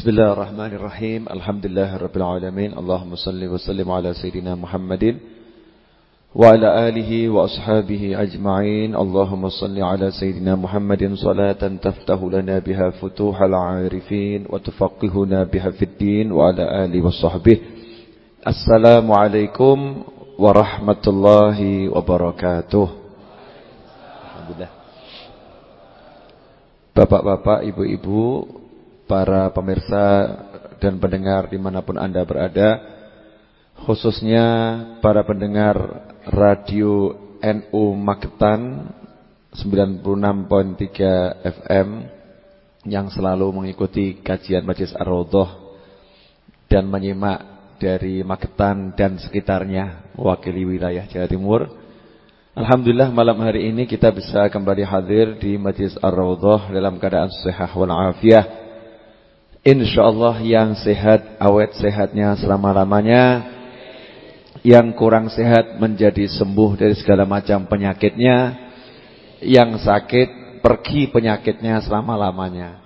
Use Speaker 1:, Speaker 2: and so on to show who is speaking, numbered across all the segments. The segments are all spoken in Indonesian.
Speaker 1: Bismillahirrahmanirrahim. Alhamdulillahirabbil alamin. Allahumma shalli wa sallim ala sayidina Muhammadin wa ala alihi wa ashabihi ajma'in. Allahumma shalli ala sayidina Muhammadin salatan taftahu lana biha futuhal 'arifin wa tufaqihuna biha fid din wa ala alihi wa sahbihi. Assalamualaikum warahmatullahi wabarakatuh. Alhamdulillah. Bapak-bapak, ibu-ibu, para pemirsa dan pendengar di mana pun Anda berada Khususnya para pendengar Radio NU Magetan 96.3 FM Yang selalu mengikuti kajian Majlis Ar-Raudhah Dan menyimak dari Magetan dan sekitarnya Mewakili wilayah Jawa Timur. Alhamdulillah malam hari ini kita bisa kembali hadir di Majlis Ar-Raudhah Dalam keadaan sehat walafiat InsyaAllah yang sehat, awet sehatnya selama-lamanya. Yang kurang sehat menjadi sembuh dari segala macam penyakitnya. Yang sakit pergi penyakitnya selama-lamanya.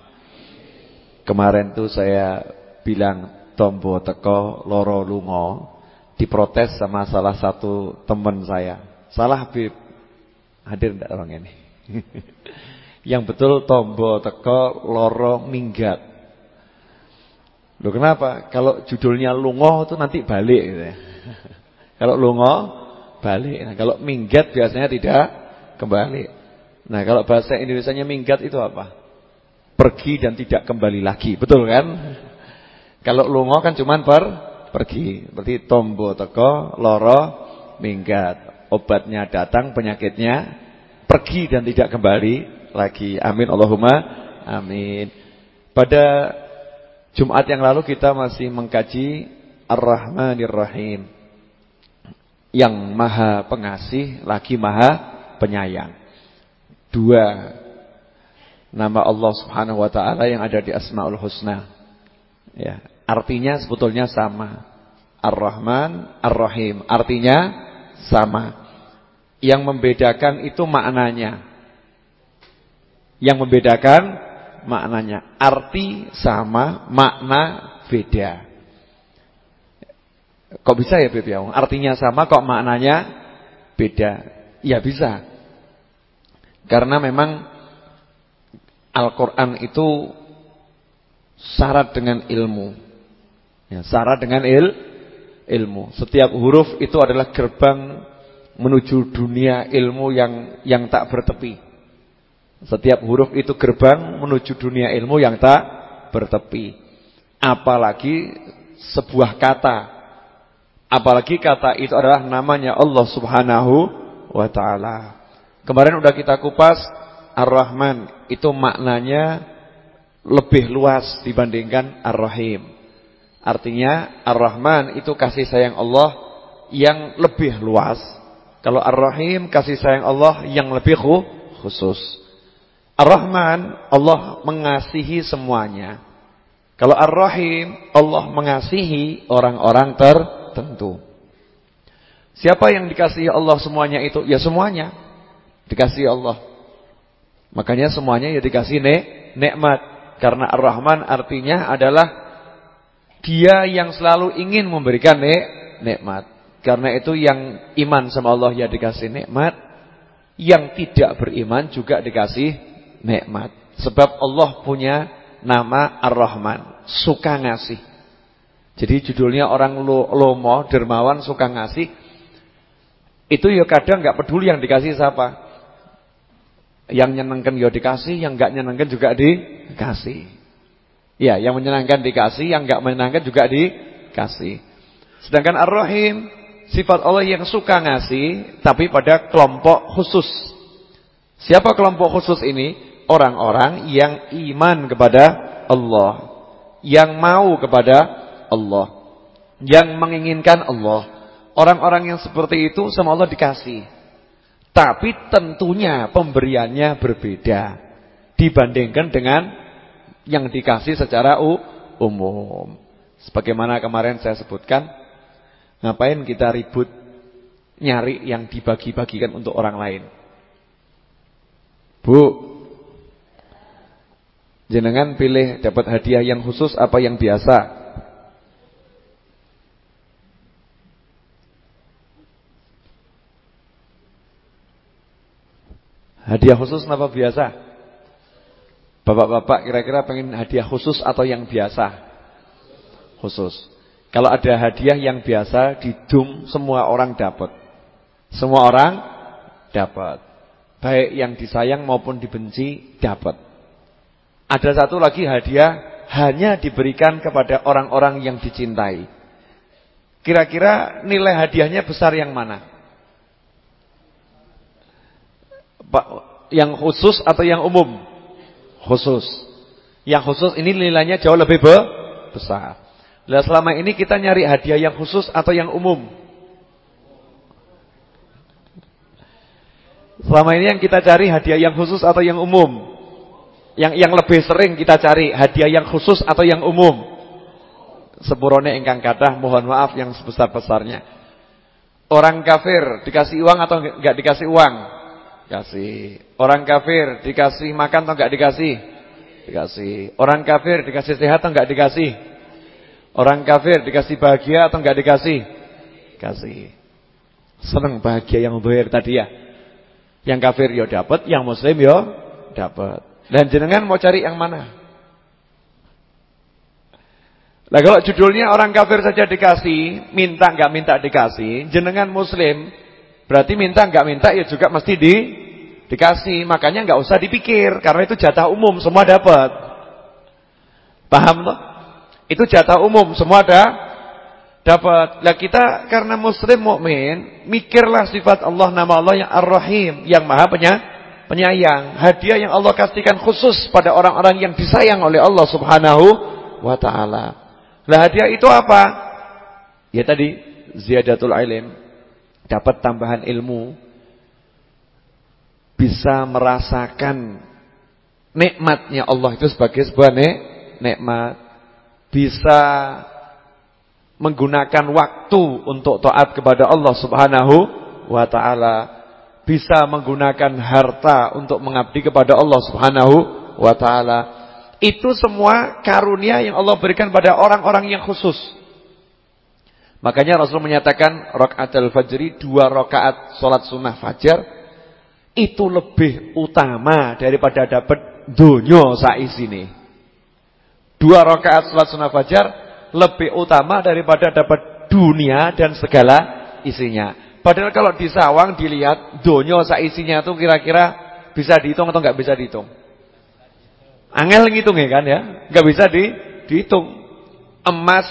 Speaker 1: Kemarin tuh saya bilang tombo teko loro lungo Diprotes sama salah satu teman saya. Salah Bib. Hadir enggak orang ini? Yang betul tombo teko loro minggat Loh kenapa? Kalau judulnya lungo itu nanti balik gitu ya. Kalau lungo balik. Nah, kalau minggat biasanya tidak kembali. Nah, kalau bahasa Indonesianya minggat itu apa? Pergi dan tidak kembali lagi. Betul kan? Kalau lungo kan cuman per pergi. Berarti tombo teko, loro, minggat. Obatnya datang, penyakitnya pergi dan tidak kembali lagi. Amin Allahumma amin. Pada Jumat yang lalu kita masih mengkaji Ar-Rahmanir Rahim Yang maha pengasih lagi maha penyayang. Dua Nama Allah subhanahu wa ta'ala yang ada di Asma'ul Husna. Ya, Artinya sebetulnya sama. Ar-Rahman, Ar-Rahim Artinya sama. Yang membedakan itu maknanya. Yang membedakan maknanya. Arti sama, makna beda. Kok bisa ya Beb ya? Artinya sama kok maknanya beda. Ya bisa. Karena memang Al-Qur'an itu syarat dengan ilmu. Ya, syarat dengan il ilmu. Setiap huruf itu adalah gerbang menuju dunia ilmu yang yang tak bertepi. Setiap huruf itu gerbang menuju dunia ilmu yang tak bertepi. Apalagi sebuah kata. Apalagi kata itu adalah namanya Allah Subhanahu wa taala. Kemarin udah kita kupas Ar-Rahman itu maknanya lebih luas dibandingkan Ar-Rahim. Artinya Ar-Rahman itu kasih sayang Allah yang lebih luas. Kalau Ar-Rahim kasih sayang Allah yang lebih khusus. Ar-Rahman, Allah mengasihi semuanya. Kalau Ar-Rahim, Allah mengasihi orang-orang tertentu. Siapa yang dikasihi Allah semuanya itu? Ya semuanya dikasihi Allah. Makanya semuanya ya dikasih ne nikmat. Karena Ar-Rahman artinya adalah dia yang selalu ingin memberikan ne nikmat. Karena itu yang iman sama Allah ya dikasih nikmat. Yang tidak beriman juga dikasih nikmat. Sebab Allah punya nama Ar-Rahman, suka ngasih. Jadi judulnya orang lomo, dermawan, suka ngasih. Itu ya kadang nggak peduli yang dikasih siapa. Yang nyenangkan ya dikasih, yang nggak nyenangkan juga dikasih. Ya, yang menyenangkan dikasih, yang nggak menyenangkan juga dikasih. Sedangkan Ar-Rahim sifat Allah yang suka ngasih tapi pada kelompok khusus. Siapa kelompok khusus ini? Orang-orang yang iman kepada Allah, yang mau kepada Allah, yang menginginkan Allah. Orang-orang yang seperti itu sama Allah dikasih. Tapi tentunya pemberiannya berbeda dibandingkan dengan yang dikasih secara umum. Sebagaimana kemarin saya sebutkan, ngapain kita ribut nyari yang dibagi-bagikan untuk orang lain? Bu, Jenengan pilih dapat hadiah yang khusus apa yang biasa? Hadiah khusus apa biasa? Bapak-bapak kira-kira pengen hadiah khusus atau yang biasa? Khusus. Kalau ada hadiah yang biasa di dum semua orang dapat. Semua orang dapat. Baik yang disayang maupun dibenci dapat. Ada satu lagi hadiah hanya diberikan kepada orang-orang yang dicintai. Kira-kira nilai hadiahnya besar yang mana? yang khusus atau yang umum? Khusus. Yang khusus ini nilainya jauh lebih be besar. Nah, selama ini kita nyari hadiah yang khusus atau yang umum? Selama ini yang kita cari hadiah yang khusus atau yang umum? Yang yang lebih sering kita cari hadiah yang khusus atau yang umum? Sepurone ingkang kathah mohon maaf yang sebesar-besarnya. Orang kafir dikasih uang atau enggak dikasih uang? Kasih. Orang kafir dikasih makan atau enggak dikasih? Dikasih. Orang kafir dikasih sehat atau enggak dikasih? Orang kafir dikasih bahagia atau enggak dikasih? Kasih. Senang bahagia yang dohir tadi ya. Yang kafir ya dapat, yang muslim ya dapat. Dan jenengan mau cari yang mana? Lah kalau judulnya orang kafir saja dikasih, minta enggak minta dikasih, jenengan muslim Berarti minta enggak minta ya juga mesti di dikasih. Makanya enggak usah dipikir karena itu jatah umum semua dapat. Paham toh? Itu jatah umum semua ada dapat. Lah kita karena muslim mukmin, mikirlah sifat Allah nama Allah yang Ar-Rahim, yang Maha penyayang. Hadiah yang Allah kasihkan khusus pada orang-orang yang disayang oleh Allah Subhanahu wa taala. Lah hadiah itu apa? Ya tadi ziyadatul ilm dapat tambahan ilmu, bisa merasakan nikmatnya Allah itu sebagai sebuah nik nikmat, bisa menggunakan waktu untuk taat kepada Allah Subhanahu wa taala, bisa menggunakan harta untuk mengabdi kepada Allah Subhanahu wa taala. Itu semua karunia yang Allah berikan pada orang-orang yang khusus. Makanya Rasul menyatakan al fajri dua rakaat solat sunnah fajar itu lebih utama daripada dapat dunyo saisine. Dua rakaat solat sunnah fajar lebih utama daripada dapat dunia dan segala isinya. Padahal kalau di sawang dilihat dunyo saisinya itu kira-kira bisa dihitung atau nggak bisa dihitung? Angel ngitung ya kan ya, nggak bisa di, dihitung. Emas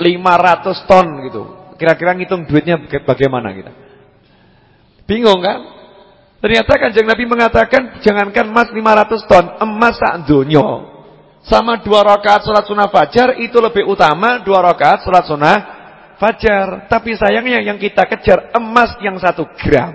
Speaker 1: 500 ton gitu. Kira-kira ngitung duitnya bagaimana kita? Bingung kan? Ternyata kanjeng Nabi mengatakan jangankan emas 500 ton, emas sak donya. Sama dua rakaat salat sunah fajar itu lebih utama dua rakaat salat sunah fajar. Tapi sayangnya yang kita kejar emas yang satu gram.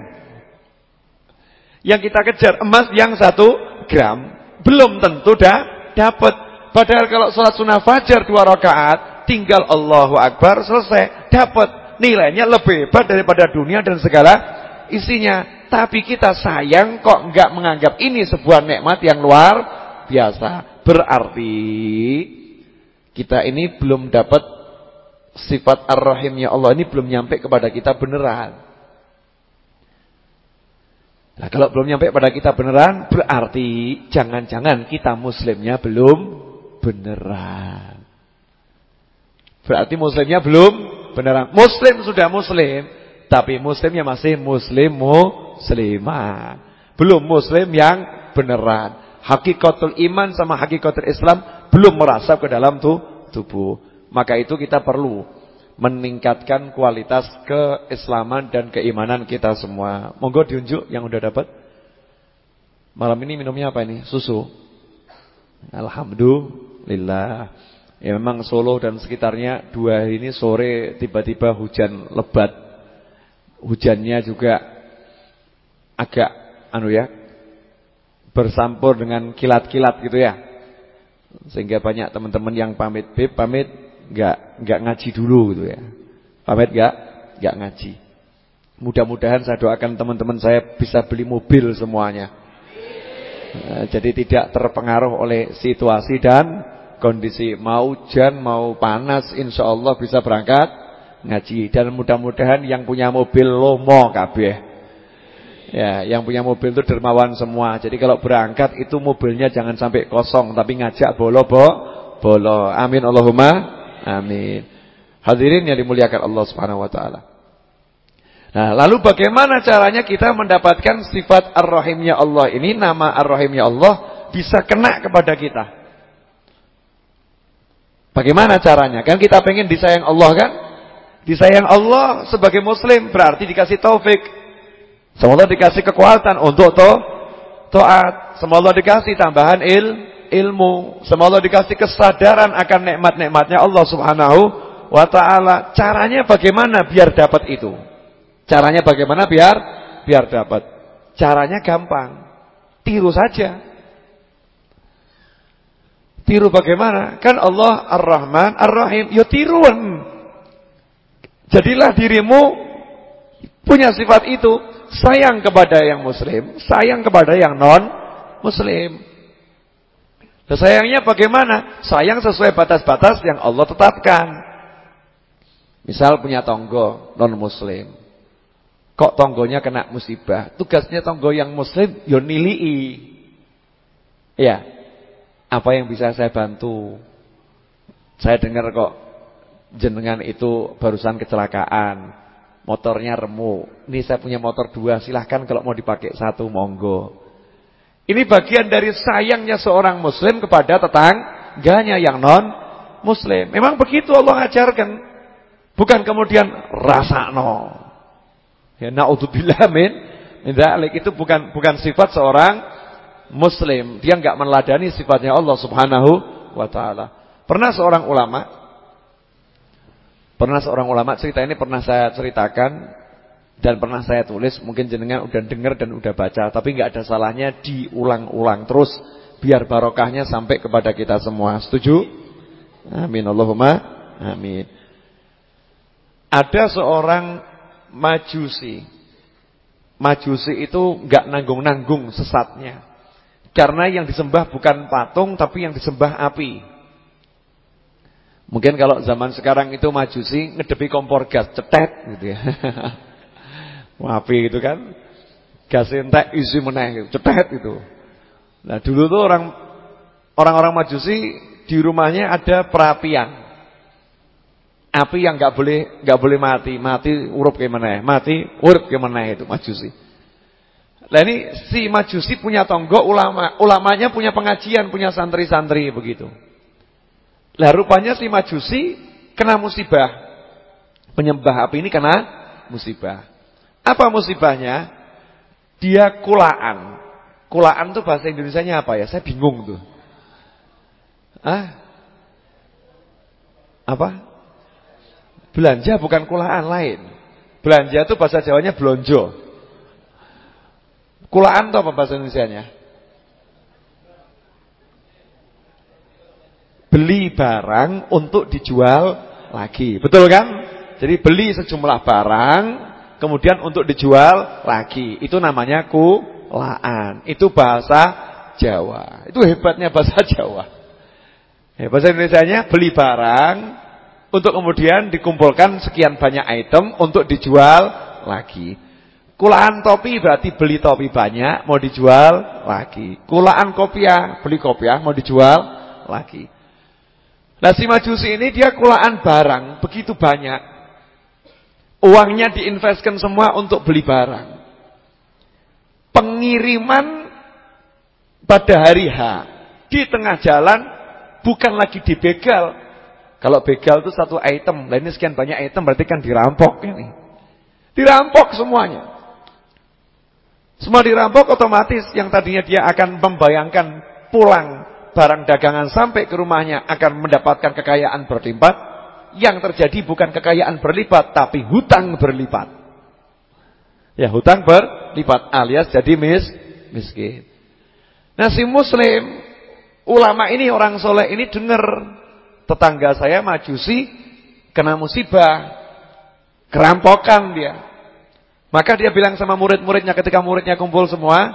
Speaker 1: Yang kita kejar emas yang satu gram. Belum tentu dah dapat. Padahal kalau salat sunah fajar dua rakaat tinggal Allahu Akbar selesai dapat nilainya lebih hebat daripada dunia dan segala isinya tapi kita sayang kok enggak menganggap ini sebuah nikmat yang luar biasa berarti kita ini belum dapat sifat ar-rahimnya Allah ini belum nyampe kepada kita beneran Nah kalau belum nyampe pada kita beneran berarti jangan-jangan kita muslimnya belum beneran Berarti muslimnya belum beneran. Muslim sudah muslim, tapi muslimnya masih muslim muslimah. Belum muslim yang beneran. Hakikatul iman sama hakikatul Islam belum merasap ke dalam tuh tubuh. Maka itu kita perlu meningkatkan kualitas keislaman dan keimanan kita semua. Monggo diunjuk yang udah dapat. Malam ini minumnya apa ini? Susu. Alhamdulillah. Ya memang Solo dan sekitarnya dua hari ini sore tiba-tiba hujan lebat. Hujannya juga agak anu ya bersampur dengan kilat-kilat gitu ya. Sehingga banyak teman-teman yang pamit, "Beb, pamit enggak enggak ngaji dulu" gitu ya. Pamit enggak enggak ngaji. Mudah-mudahan saya doakan teman-teman saya bisa beli mobil semuanya. Eh, jadi tidak terpengaruh oleh situasi dan kondisi. Mau hujan, mau panas, insya Allah bisa berangkat ngaji. Dan mudah-mudahan yang punya mobil lomo kabeh. Ya, yang punya mobil itu dermawan semua. Jadi kalau berangkat itu mobilnya jangan sampai kosong, tapi ngajak bolo bo, bolo. Amin Allahumma amin. Hadirin yang dimuliakan Allah Subhanahu wa taala. Nah, lalu bagaimana caranya kita mendapatkan sifat Ar-Rahimnya Allah ini, nama Ar-Rahimnya Allah bisa kena kepada kita? Bagaimana caranya? Kan kita pengen disayang Allah kan? Disayang Allah sebagai muslim berarti dikasih taufik. Semoga dikasih kekuatan untuk to taat. Semoga dikasih tambahan il ilmu. Semoga dikasih kesadaran akan nikmat-nikmatnya Allah Subhanahu wa taala. Caranya bagaimana biar dapat itu? Caranya bagaimana biar biar dapat? Caranya gampang. Tiru saja. Tiru bagaimana? Kan Allah Ar-Rahman, Ar-Rahim. Ya tiruan. Jadilah dirimu punya sifat itu. Sayang kepada yang muslim, sayang kepada yang non muslim. Dan sayangnya bagaimana? Sayang sesuai batas-batas yang Allah tetapkan. Misal punya tonggo non muslim. Kok tonggonya kena musibah? Tugasnya tonggo yang muslim yo nilii. Ya. Apa yang bisa saya bantu? Saya dengar kok jenengan itu barusan kecelakaan. Motornya remuk. Ini saya punya motor dua, silahkan kalau mau dipakai satu monggo. Ini bagian dari sayangnya seorang muslim kepada tetangganya yang non muslim. Memang begitu Allah ajarkan. Bukan kemudian rasa no. Ya naudzubillah min itu bukan bukan sifat seorang muslim. Dia enggak meneladani sifatnya Allah Subhanahu wa taala. Pernah seorang ulama Pernah seorang ulama cerita ini pernah saya ceritakan dan pernah saya tulis, mungkin jenengan udah dengar dan udah baca, tapi enggak ada salahnya diulang-ulang terus biar barokahnya sampai kepada kita semua. Setuju? Amin Allahumma amin. Ada seorang Majusi. Majusi itu enggak nanggung-nanggung sesatnya. Karena yang disembah bukan patung tapi yang disembah api. Mungkin kalau zaman sekarang itu Majusi ngedepi kompor gas cetet gitu ya. api gitu kan. Gas entek isi meneh gitu, cetet itu. Nah, dulu tuh orang orang-orang Majusi di rumahnya ada perapian. Api yang nggak boleh nggak boleh mati, mati urup gimana ya? Mati urup gimana itu majusi. Nah ini si majusi punya tonggo ulama, ulamanya punya pengajian, punya santri-santri begitu. Lah rupanya si majusi kena musibah. Penyembah api ini kena musibah. Apa musibahnya? Dia kulaan. Kulaan tuh bahasa Indonesianya apa ya? Saya bingung tuh. Ah? Apa? Belanja bukan kulaan lain. Belanja itu bahasa Jawanya belonjo. Kulaan itu apa bahasa Indonesia-nya? Beli barang untuk dijual lagi. Betul kan? Jadi beli sejumlah barang kemudian untuk dijual lagi. Itu namanya kulaan. Itu bahasa Jawa. Itu hebatnya bahasa Jawa. Ya, bahasa Indonesia-nya beli barang untuk kemudian dikumpulkan sekian banyak item untuk dijual lagi. Kulaan topi berarti beli topi banyak mau dijual lagi. Kulaan kopiah, beli kopiah mau dijual lagi. Nah si majusi ini dia kulaan barang begitu banyak. Uangnya diinvestkan semua untuk beli barang. Pengiriman pada hari H di tengah jalan bukan lagi dibegal kalau begal itu satu item, ini sekian banyak item berarti kan dirampok ini. Dirampok semuanya. Semua dirampok otomatis yang tadinya dia akan membayangkan pulang barang dagangan sampai ke rumahnya akan mendapatkan kekayaan berlipat. Yang terjadi bukan kekayaan berlipat tapi hutang berlipat. Ya hutang berlipat alias jadi mis miskin. Nah si muslim ulama ini orang soleh ini dengar tetangga saya majusi kena musibah, kerampokan dia. Maka dia bilang sama murid-muridnya ketika muridnya kumpul semua,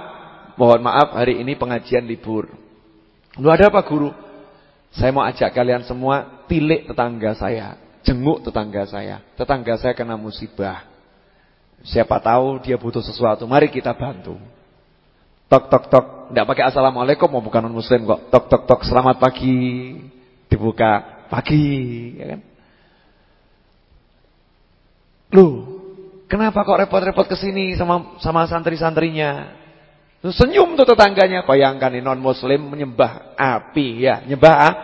Speaker 1: mohon maaf hari ini pengajian libur. Lu ada apa guru? Saya mau ajak kalian semua tilik tetangga saya, jenguk tetangga saya. Tetangga saya kena musibah. Siapa tahu dia butuh sesuatu, mari kita bantu. Tok tok tok, tidak pakai assalamualaikum mau bukan non muslim kok. Tok tok tok, selamat pagi. Dibuka pagi, ya kan? Loh, kenapa kok repot-repot ke sini sama sama santri-santrinya? Senyum tuh tetangganya. Bayangkan ini non muslim menyembah api ya, nyembah ah,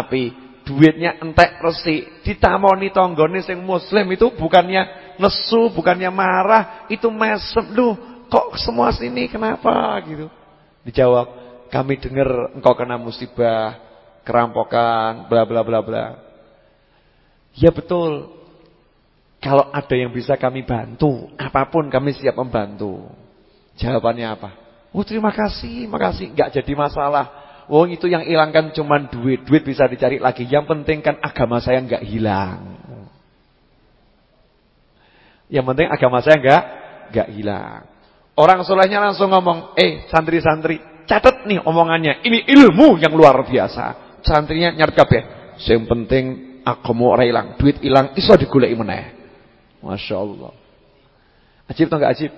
Speaker 1: api. Duitnya entek resi, ditamoni tonggone sing muslim itu bukannya nesu, bukannya marah, itu mesem. Loh, kok semua sini kenapa gitu? Dijawab, kami dengar engkau kena musibah, kerampokan, bla bla bla bla. Ya betul. Kalau ada yang bisa kami bantu, apa pun kami siap membantu. Jawabannya apa? Oh terima kasih, makasih. Enggak jadi masalah. Oh itu yang hilangkan cuma duit. Duit bisa dicari lagi. Yang penting kan agama saya enggak hilang. Yang penting agama saya enggak enggak hilang. Orang solehnya langsung ngomong, eh santri-santri, catat nih omongannya. Ini ilmu yang luar biasa. Santrinya nyarap kabeh. Yang penting agama ora hilang, duit hilang iso digoleki meneh. Masya Allah. Ajib atau enggak ajib?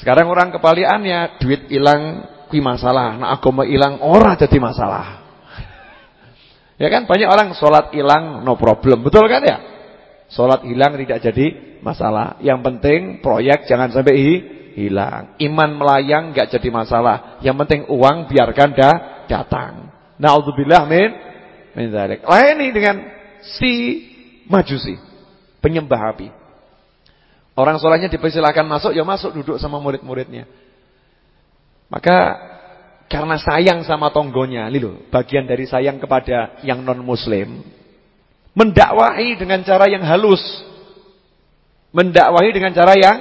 Speaker 1: Sekarang orang kepaliannya duit hilang kui masalah, nah agama hilang ora jadi masalah. ya kan banyak orang sholat hilang no problem, betul kan ya? Sholat hilang tidak jadi masalah. Yang penting proyek jangan sampai hilang. Iman melayang nggak jadi masalah. Yang penting uang biarkan dah datang. Nauzubillah min min dzalik. Lain dengan si Majusi, penyembah api. Orang solehnya dipersilakan masuk, ya masuk duduk sama murid-muridnya. Maka karena sayang sama tonggonya, lilo, bagian dari sayang kepada yang non muslim, mendakwahi dengan cara yang halus. Mendakwahi dengan cara yang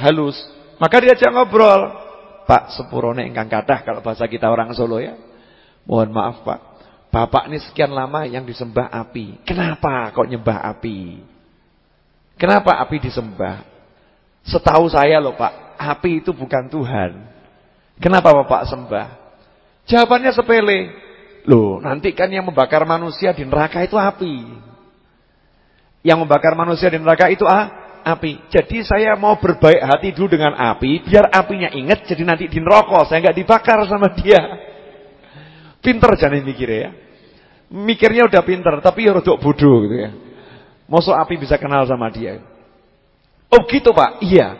Speaker 1: halus. Maka diajak ngobrol. Pak sepurone ingkang kathah kalau bahasa kita orang Solo ya. Mohon maaf Pak. Bapak ini sekian lama yang disembah api. Kenapa kok nyembah api? Kenapa api disembah? Setahu saya loh Pak, api itu bukan Tuhan. Kenapa Bapak sembah? Jawabannya sepele. Loh, nanti kan yang membakar manusia di neraka itu api. Yang membakar manusia di neraka itu ah, api. Jadi saya mau berbaik hati dulu dengan api, biar apinya ingat jadi nanti di neraka saya nggak dibakar sama dia. Pinter jangan mikir ya. Mikirnya udah pinter, tapi ya rodok bodoh gitu ya. Mosok api bisa kenal sama dia. Oh gitu Pak, iya.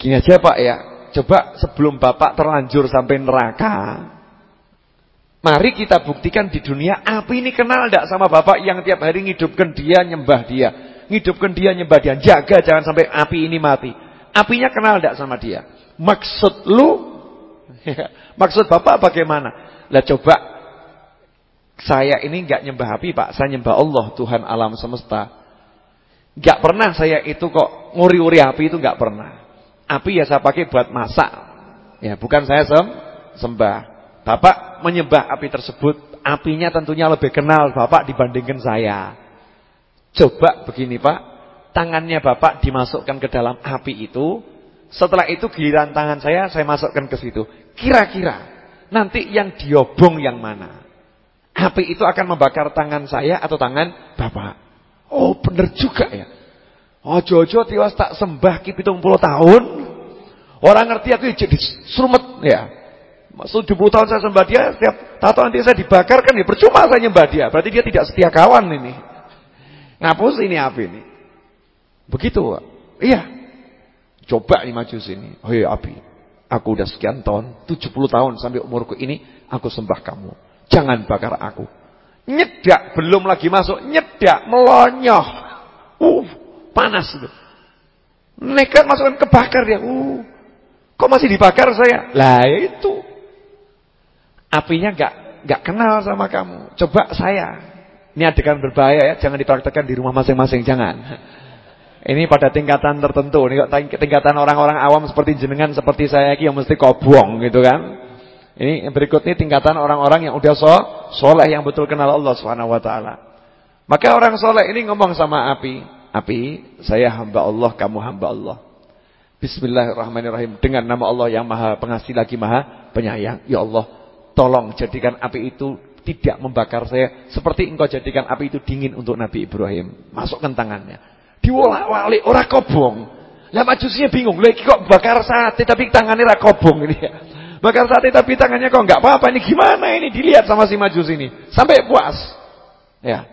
Speaker 1: Gini aja Pak ya, coba sebelum Bapak terlanjur sampai neraka, mari kita buktikan di dunia api ini kenal tidak sama Bapak yang tiap hari ngidupkan dia, nyembah dia. Ngidupkan dia, nyembah dia. Jaga jangan sampai api ini mati. Apinya kenal tidak sama dia. Maksud lu, maksud Bapak bagaimana? Lah coba saya ini enggak nyembah api Pak, saya nyembah Allah Tuhan alam semesta. Gak pernah saya itu kok nguri-uri api itu gak pernah. Api ya saya pakai buat masak. Ya, bukan saya sem sembah. Bapak menyembah api tersebut, apinya tentunya lebih kenal Bapak dibandingkan saya. Coba begini Pak, tangannya Bapak dimasukkan ke dalam api itu, setelah itu giliran tangan saya saya masukkan ke situ. Kira-kira nanti yang diobong yang mana? Api itu akan membakar tangan saya atau tangan Bapak? Oh bener juga ya. Ojo-ojo tiwas tak sembah ki 70 tahun. Orang ngerti aku jadi serumet ya. Maksud 70 tahun saya sembah dia, setiap tahu nanti saya dibakar kan ya percuma saya nyembah dia. Berarti dia tidak setia kawan ini. Ngapus ini apa ini? Begitu. Iya. Coba nih maju sini. Oh iya api. Aku udah sekian tahun, 70 tahun sampai umurku ini aku sembah kamu. Jangan bakar aku. Nyedak, belum lagi masuk, nyedak, melonyoh. Uh, panas itu. Nekat masukkan kebakar dia. Uh, kok masih dibakar saya? Lah itu. Apinya enggak enggak kenal sama kamu. Coba saya. Ini adegan berbahaya ya, jangan dipraktekkan di rumah masing-masing, jangan. Ini pada tingkatan tertentu. Ini tingkatan orang-orang awam seperti jenengan, seperti saya ini yang mesti kobong gitu kan. Ini berikut ini tingkatan orang-orang yang udah so, soleh yang betul kenal Allah taala. Maka orang soleh ini ngomong sama api, "Api, saya hamba Allah, kamu hamba Allah. Bismillahirrahmanirrahim. Dengan nama Allah yang maha pengasih lagi maha penyayang. Ya Allah, tolong jadikan api itu tidak membakar saya. Seperti engkau jadikan api itu dingin untuk Nabi Ibrahim. Masukkan tangannya. Diwolak-walik, orang kobong. Lah majusinya bingung. Lagi kok bakar sate tapi tangannya ora kobong ini. Bakar sate tapi tangannya kok enggak apa-apa. Ini gimana ini? Dilihat sama si majus ini. Sampai puas. Ya.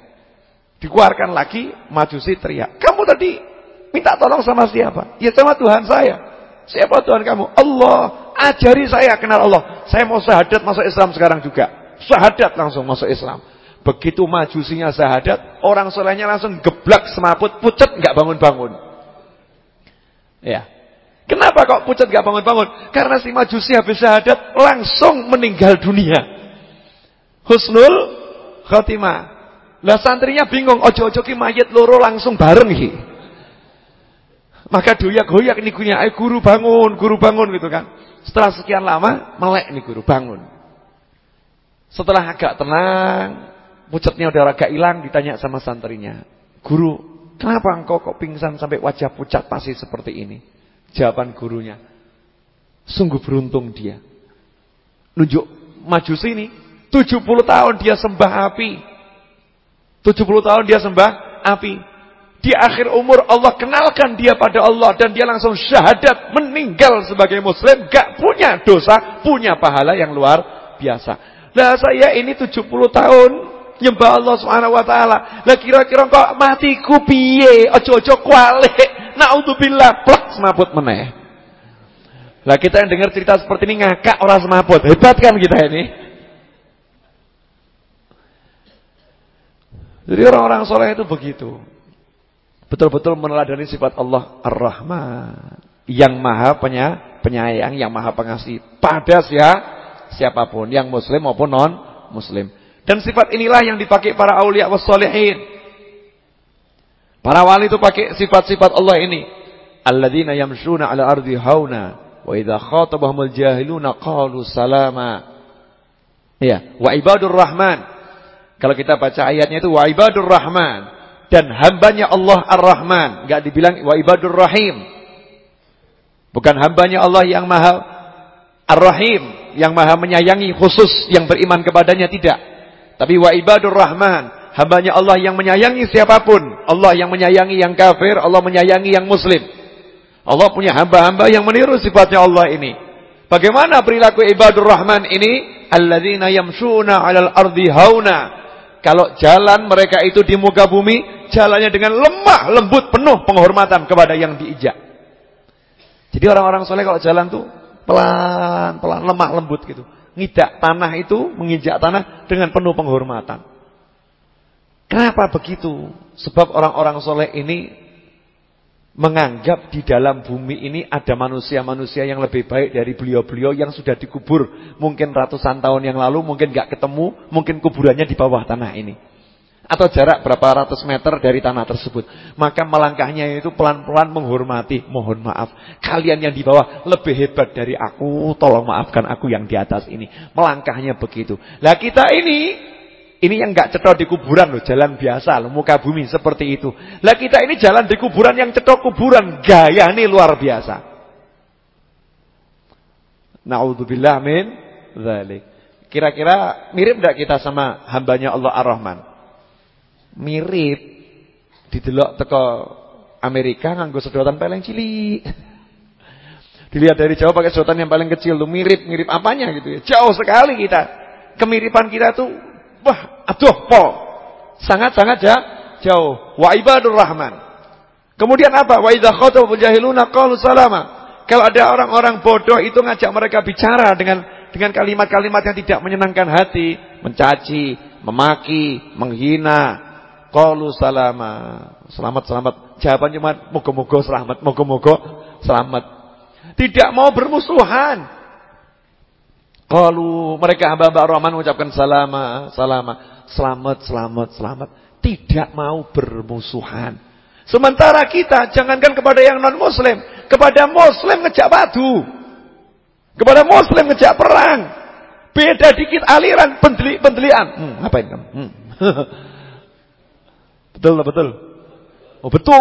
Speaker 1: Dikeluarkan lagi, majusi teriak. Kamu tadi Minta tolong sama siapa? Ya sama Tuhan saya. Siapa Tuhan kamu? Allah. Ajari saya kenal Allah. Saya mau syahadat masuk Islam sekarang juga. Syahadat langsung masuk Islam. Begitu majusinya syahadat, orang solehnya langsung geblak semaput, pucat nggak bangun-bangun. Ya. Kenapa kok pucat nggak bangun-bangun? Karena si majusi habis syahadat langsung meninggal dunia. Husnul khotimah. Lah santrinya bingung, ojo-ojo ki mayit loro langsung bareng iki. Maka doyak-goyak ini gurunya, ayo guru bangun, guru bangun gitu kan. Setelah sekian lama, melek nih guru bangun. Setelah agak tenang, pucatnya udah agak hilang, ditanya sama santrinya. Guru, kenapa engkau kok pingsan sampai wajah pucat pasti seperti ini? Jawaban gurunya, sungguh beruntung dia. Nunjuk maju sini, 70 tahun dia sembah api. 70 tahun dia sembah api. Di akhir umur Allah kenalkan dia pada Allah dan dia langsung syahadat meninggal sebagai muslim, gak punya dosa, punya pahala yang luar biasa. Lah saya ini 70 tahun nyembah Allah Subhanahu wa taala. Lah kira-kira kok matiku piye? Ojo-ojo kwalik. Naudzubillah, plak semaput meneh. Lah kita yang dengar cerita seperti ini ngakak orang semaput. Hebat kan kita ini? Jadi orang-orang soleh itu begitu. Betul-betul meneladani sifat Allah Ar-Rahman. Yang maha penyayang, yang maha pengasih. Pada siapa, siapa pun. Yang muslim maupun non-muslim. Dan sifat inilah yang dipakai para awliya wassalihin. Para wali itu pakai sifat-sifat Allah ini. Alladzina yamshuna ala ardi hauna. Wa idha khatabahumul jahiluna qalu salama. Ya, wa ibadur rahman. Kalau kita baca ayatnya itu wa ibadur rahman dan hambanya Allah Ar-Rahman. Enggak dibilang wa ibadur rahim. Bukan hambanya Allah yang maha Ar-Rahim. Yang maha menyayangi khusus yang beriman kepadanya. Tidak. Tapi wa ibadur rahman. Hambanya Allah yang menyayangi siapa pun. Allah yang menyayangi yang kafir. Allah menyayangi yang muslim. Allah punya hamba-hamba yang meniru sifatnya Allah ini. Bagaimana perilaku ibadur rahman ini? Alladzina yamshuna 'alal ardi hauna. Kalau jalan mereka itu di muka bumi jalannya dengan lemah, lembut, penuh penghormatan kepada yang diijak. Jadi orang-orang soleh kalau jalan tuh pelan-pelan, lemah, lembut gitu. Ngidak tanah itu, menginjak tanah dengan penuh penghormatan. Kenapa begitu? Sebab orang-orang soleh ini menganggap di dalam bumi ini ada manusia-manusia yang lebih baik dari beliau-beliau yang sudah dikubur mungkin ratusan tahun yang lalu, mungkin gak ketemu, mungkin kuburannya di bawah tanah ini atau jarak berapa ratus meter dari tanah tersebut. Maka melangkahnya itu pelan-pelan menghormati. Mohon maaf, kalian yang di bawah lebih hebat dari aku. Tolong maafkan aku yang di atas ini. Melangkahnya begitu. Lah kita ini, ini yang nggak cetok di kuburan loh, jalan biasa loh, muka bumi seperti itu. Lah kita ini jalan di kuburan yang cetok kuburan, gaya ini luar biasa. Naudzubillah min dzalik. Kira-kira mirip enggak kita sama hambanya Allah Ar-Rahman? mirip didelok teko Amerika nganggo sedotan paling cilik. Dilihat dari jauh pakai sedotan yang paling kecil tuh mirip, mirip apanya gitu ya. Jauh sekali kita. Kemiripan kita tuh wah, aduh, po. Sangat-sangat ya, jauh. Wa ibadur rahman. Kemudian apa? Wa idza khatabul jahiluna qalu salama. Kalau ada orang-orang bodoh itu ngajak mereka bicara dengan dengan kalimat-kalimat yang tidak menyenangkan hati, mencaci, memaki, menghina, Qalu salama. Selamat selamat. Jawaban cuma moga-moga selamat, moga-moga selamat. Tidak mau bermusuhan. Qalu mereka hamba-hamba Rahman mengucapkan salama, salama, selamat, selamat, selamat. Tidak mau bermusuhan. Sementara kita jangankan kepada yang non muslim, kepada muslim ngejak batu. Kepada muslim ngejak perang. Beda dikit aliran pendeli-pendelian. Hmm, ngapain kamu? Hmm. Betul betul? Oh betul.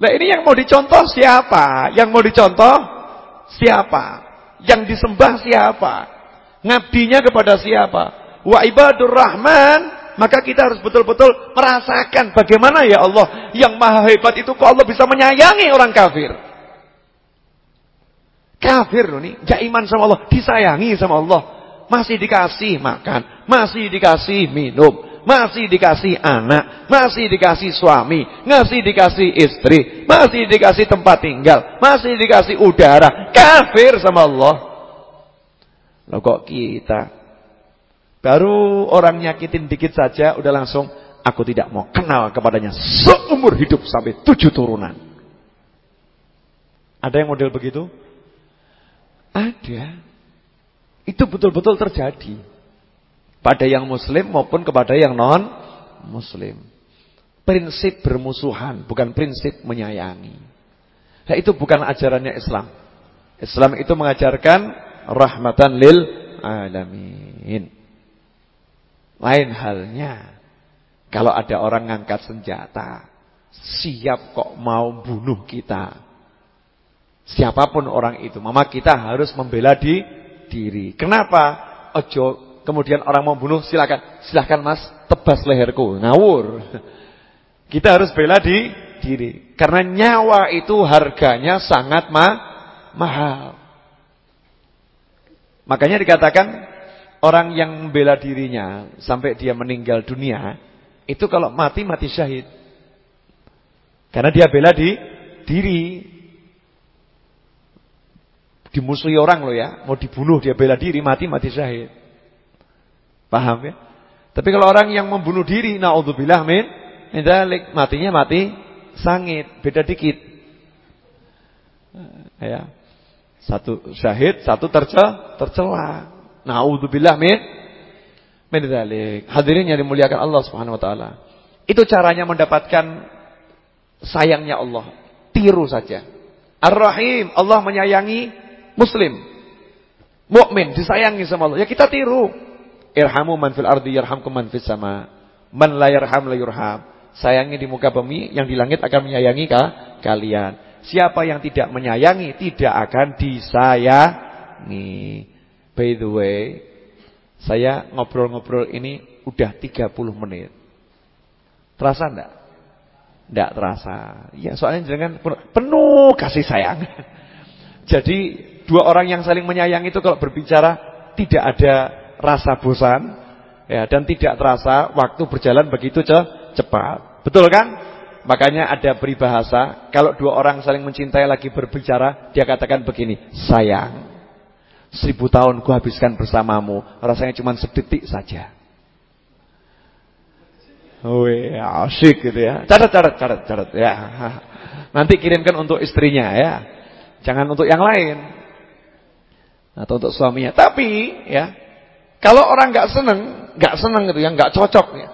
Speaker 1: Nah ini yang mau dicontoh siapa? Yang mau dicontoh siapa? Yang disembah siapa? Ngabdinya kepada siapa? Wa ibadur rahman maka kita harus betul-betul merasakan bagaimana ya Allah yang maha hebat itu kok Allah bisa menyayangi orang kafir. Kafir loh nih, gak iman sama Allah, disayangi sama Allah. Masih dikasih makan, masih dikasih minum, masih dikasih anak, masih dikasih suami, masih dikasih istri, masih dikasih tempat tinggal, masih dikasih udara. Kafir sama Allah. Loh kok kita baru orang nyakitin dikit saja udah langsung aku tidak mau kenal kepadanya seumur hidup sampai tujuh turunan. Ada yang model begitu? Ada. Itu betul-betul terjadi pada yang muslim maupun kepada yang non muslim. Prinsip bermusuhan bukan prinsip menyayangi. Nah, itu bukan ajarannya Islam. Islam itu mengajarkan rahmatan lil alamin. Lain halnya kalau ada orang ngangkat senjata, siap kok mau bunuh kita. Siapa pun orang itu, mama kita harus membela di diri. Kenapa? Ojo kemudian orang mau bunuh silakan. Silakan Mas, tebas leherku. Ngawur. Kita harus bela di diri. Karena nyawa itu harganya sangat ma mahal. Makanya dikatakan orang yang membela dirinya sampai dia meninggal dunia, itu kalau mati mati syahid. Karena dia bela di diri. Dimusuhi orang loh ya, mau dibunuh dia bela diri, mati mati syahid. Paham ya? Tapi kalau orang yang membunuh diri, naudzubillah min min dzalik, matinya mati sangit, beda dikit. Ya. Satu syahid, satu tercela, tercela. Naudzubillah min min dzalik. Hadirin yang dimuliakan Allah Subhanahu wa taala. Itu caranya mendapatkan sayangnya Allah. Tiru saja. Ar-Rahim, Allah menyayangi muslim. Mukmin disayangi sama Allah. Ya kita tiru. Irhamu man fil ardi yarhamkum man fis sama. Man la yarham la yurham. Sayangi di muka bumi, yang di langit akan menyayangi kah? kalian. Siapa yang tidak menyayangi tidak akan disayangi. By the way, saya ngobrol-ngobrol ini udah 30 menit. Terasa enggak? Enggak terasa. Ya, soalnya jangan penuh kasih sayang. Jadi dua orang yang saling menyayangi itu kalau berbicara tidak ada rasa bosan ya dan tidak terasa waktu berjalan begitu cepat. Betul kan? Makanya ada peribahasa, kalau dua orang saling mencintai lagi berbicara, dia katakan begini, sayang, seribu tahun ku habiskan bersamamu, rasanya cuma sedetik saja. Wih, asyik gitu ya. Catat, catat, catat, catat ya. Nanti kirimkan untuk istrinya ya. Jangan untuk yang lain. Atau untuk suaminya. Tapi ya, kalau orang nggak seneng, nggak seneng gitu ya, nggak cocok ya.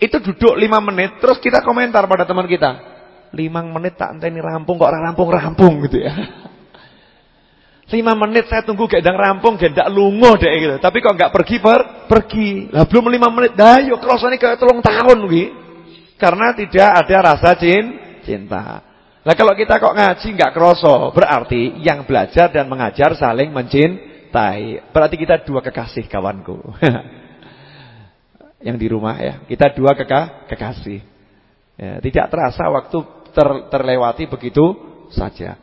Speaker 1: Itu duduk lima menit, terus kita komentar pada teman kita. Lima menit tak ini rampung, kok rampung-rampung gitu ya. Lima menit saya tunggu gendang rampung, gendak lungo deh gitu. Tapi kok nggak pergi per, pergi. Lah belum lima menit, dah yuk kerosone kayak tolong tahun gitu. Karena tidak ada rasa cin, cinta. Nah kalau kita kok ngaji nggak kroso, berarti yang belajar dan mengajar saling mencin Tai, Berarti kita dua kekasih kawanku. Yang di rumah ya. Kita dua keka, kekasih. Ya, tidak terasa waktu ter, terlewati begitu saja.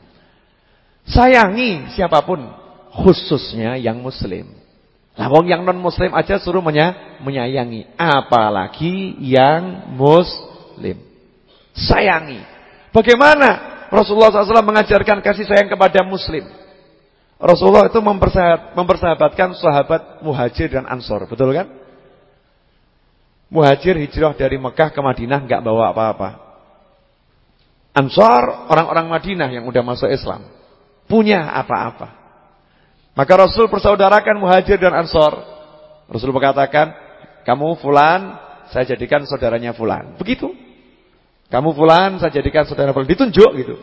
Speaker 1: Sayangi siapa pun, khususnya yang muslim. Nah, wong yang non muslim aja suruh menya, menyayangi, apalagi yang muslim. Sayangi. Bagaimana Rasulullah SAW mengajarkan kasih sayang kepada muslim? Rasulullah itu mempersahabat, mempersahabatkan sahabat muhajir dan ansor, betul kan? Muhajir hijrah dari Mekah ke Madinah nggak bawa apa-apa. Ansor orang-orang Madinah yang udah masuk Islam punya apa-apa. Maka Rasul persaudarakan muhajir dan ansor. Rasul berkatakan, kamu fulan, saya jadikan saudaranya fulan. Begitu. Kamu fulan, saya jadikan saudara fulan. Ditunjuk gitu.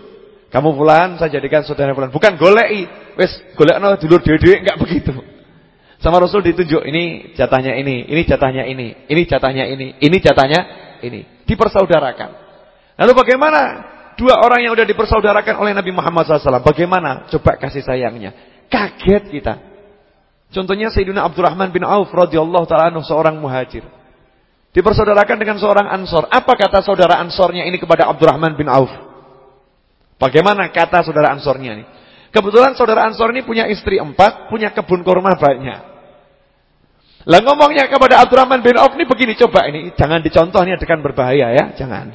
Speaker 1: Kamu fulan saya jadikan saudara fulan. Bukan golei. Wis golekno dulur dhewe enggak begitu. Sama Rasul ditunjuk, ini jatahnya ini, ini jatahnya ini, ini jatahnya ini, ini jatahnya ini. Dipersaudarakan. Lalu bagaimana Dua orang yang sudah dipersaudarakan oleh Nabi Muhammad SAW. Bagaimana? Coba kasih sayangnya. Kaget kita. Contohnya Sayyidina Abdurrahman bin Auf radhiyallahu taala seorang muhajir. Dipersaudarakan dengan seorang Ansor. Apa kata saudara Ansornya ini kepada Abdurrahman bin Auf? Bagaimana kata saudara Ansornya ini? Kebetulan saudara Ansor ini punya istri empat, punya kebun kurma banyak. Lah ngomongnya kepada Abdurrahman bin Auf ini begini, coba ini jangan dicontoh ini adegan berbahaya ya, jangan.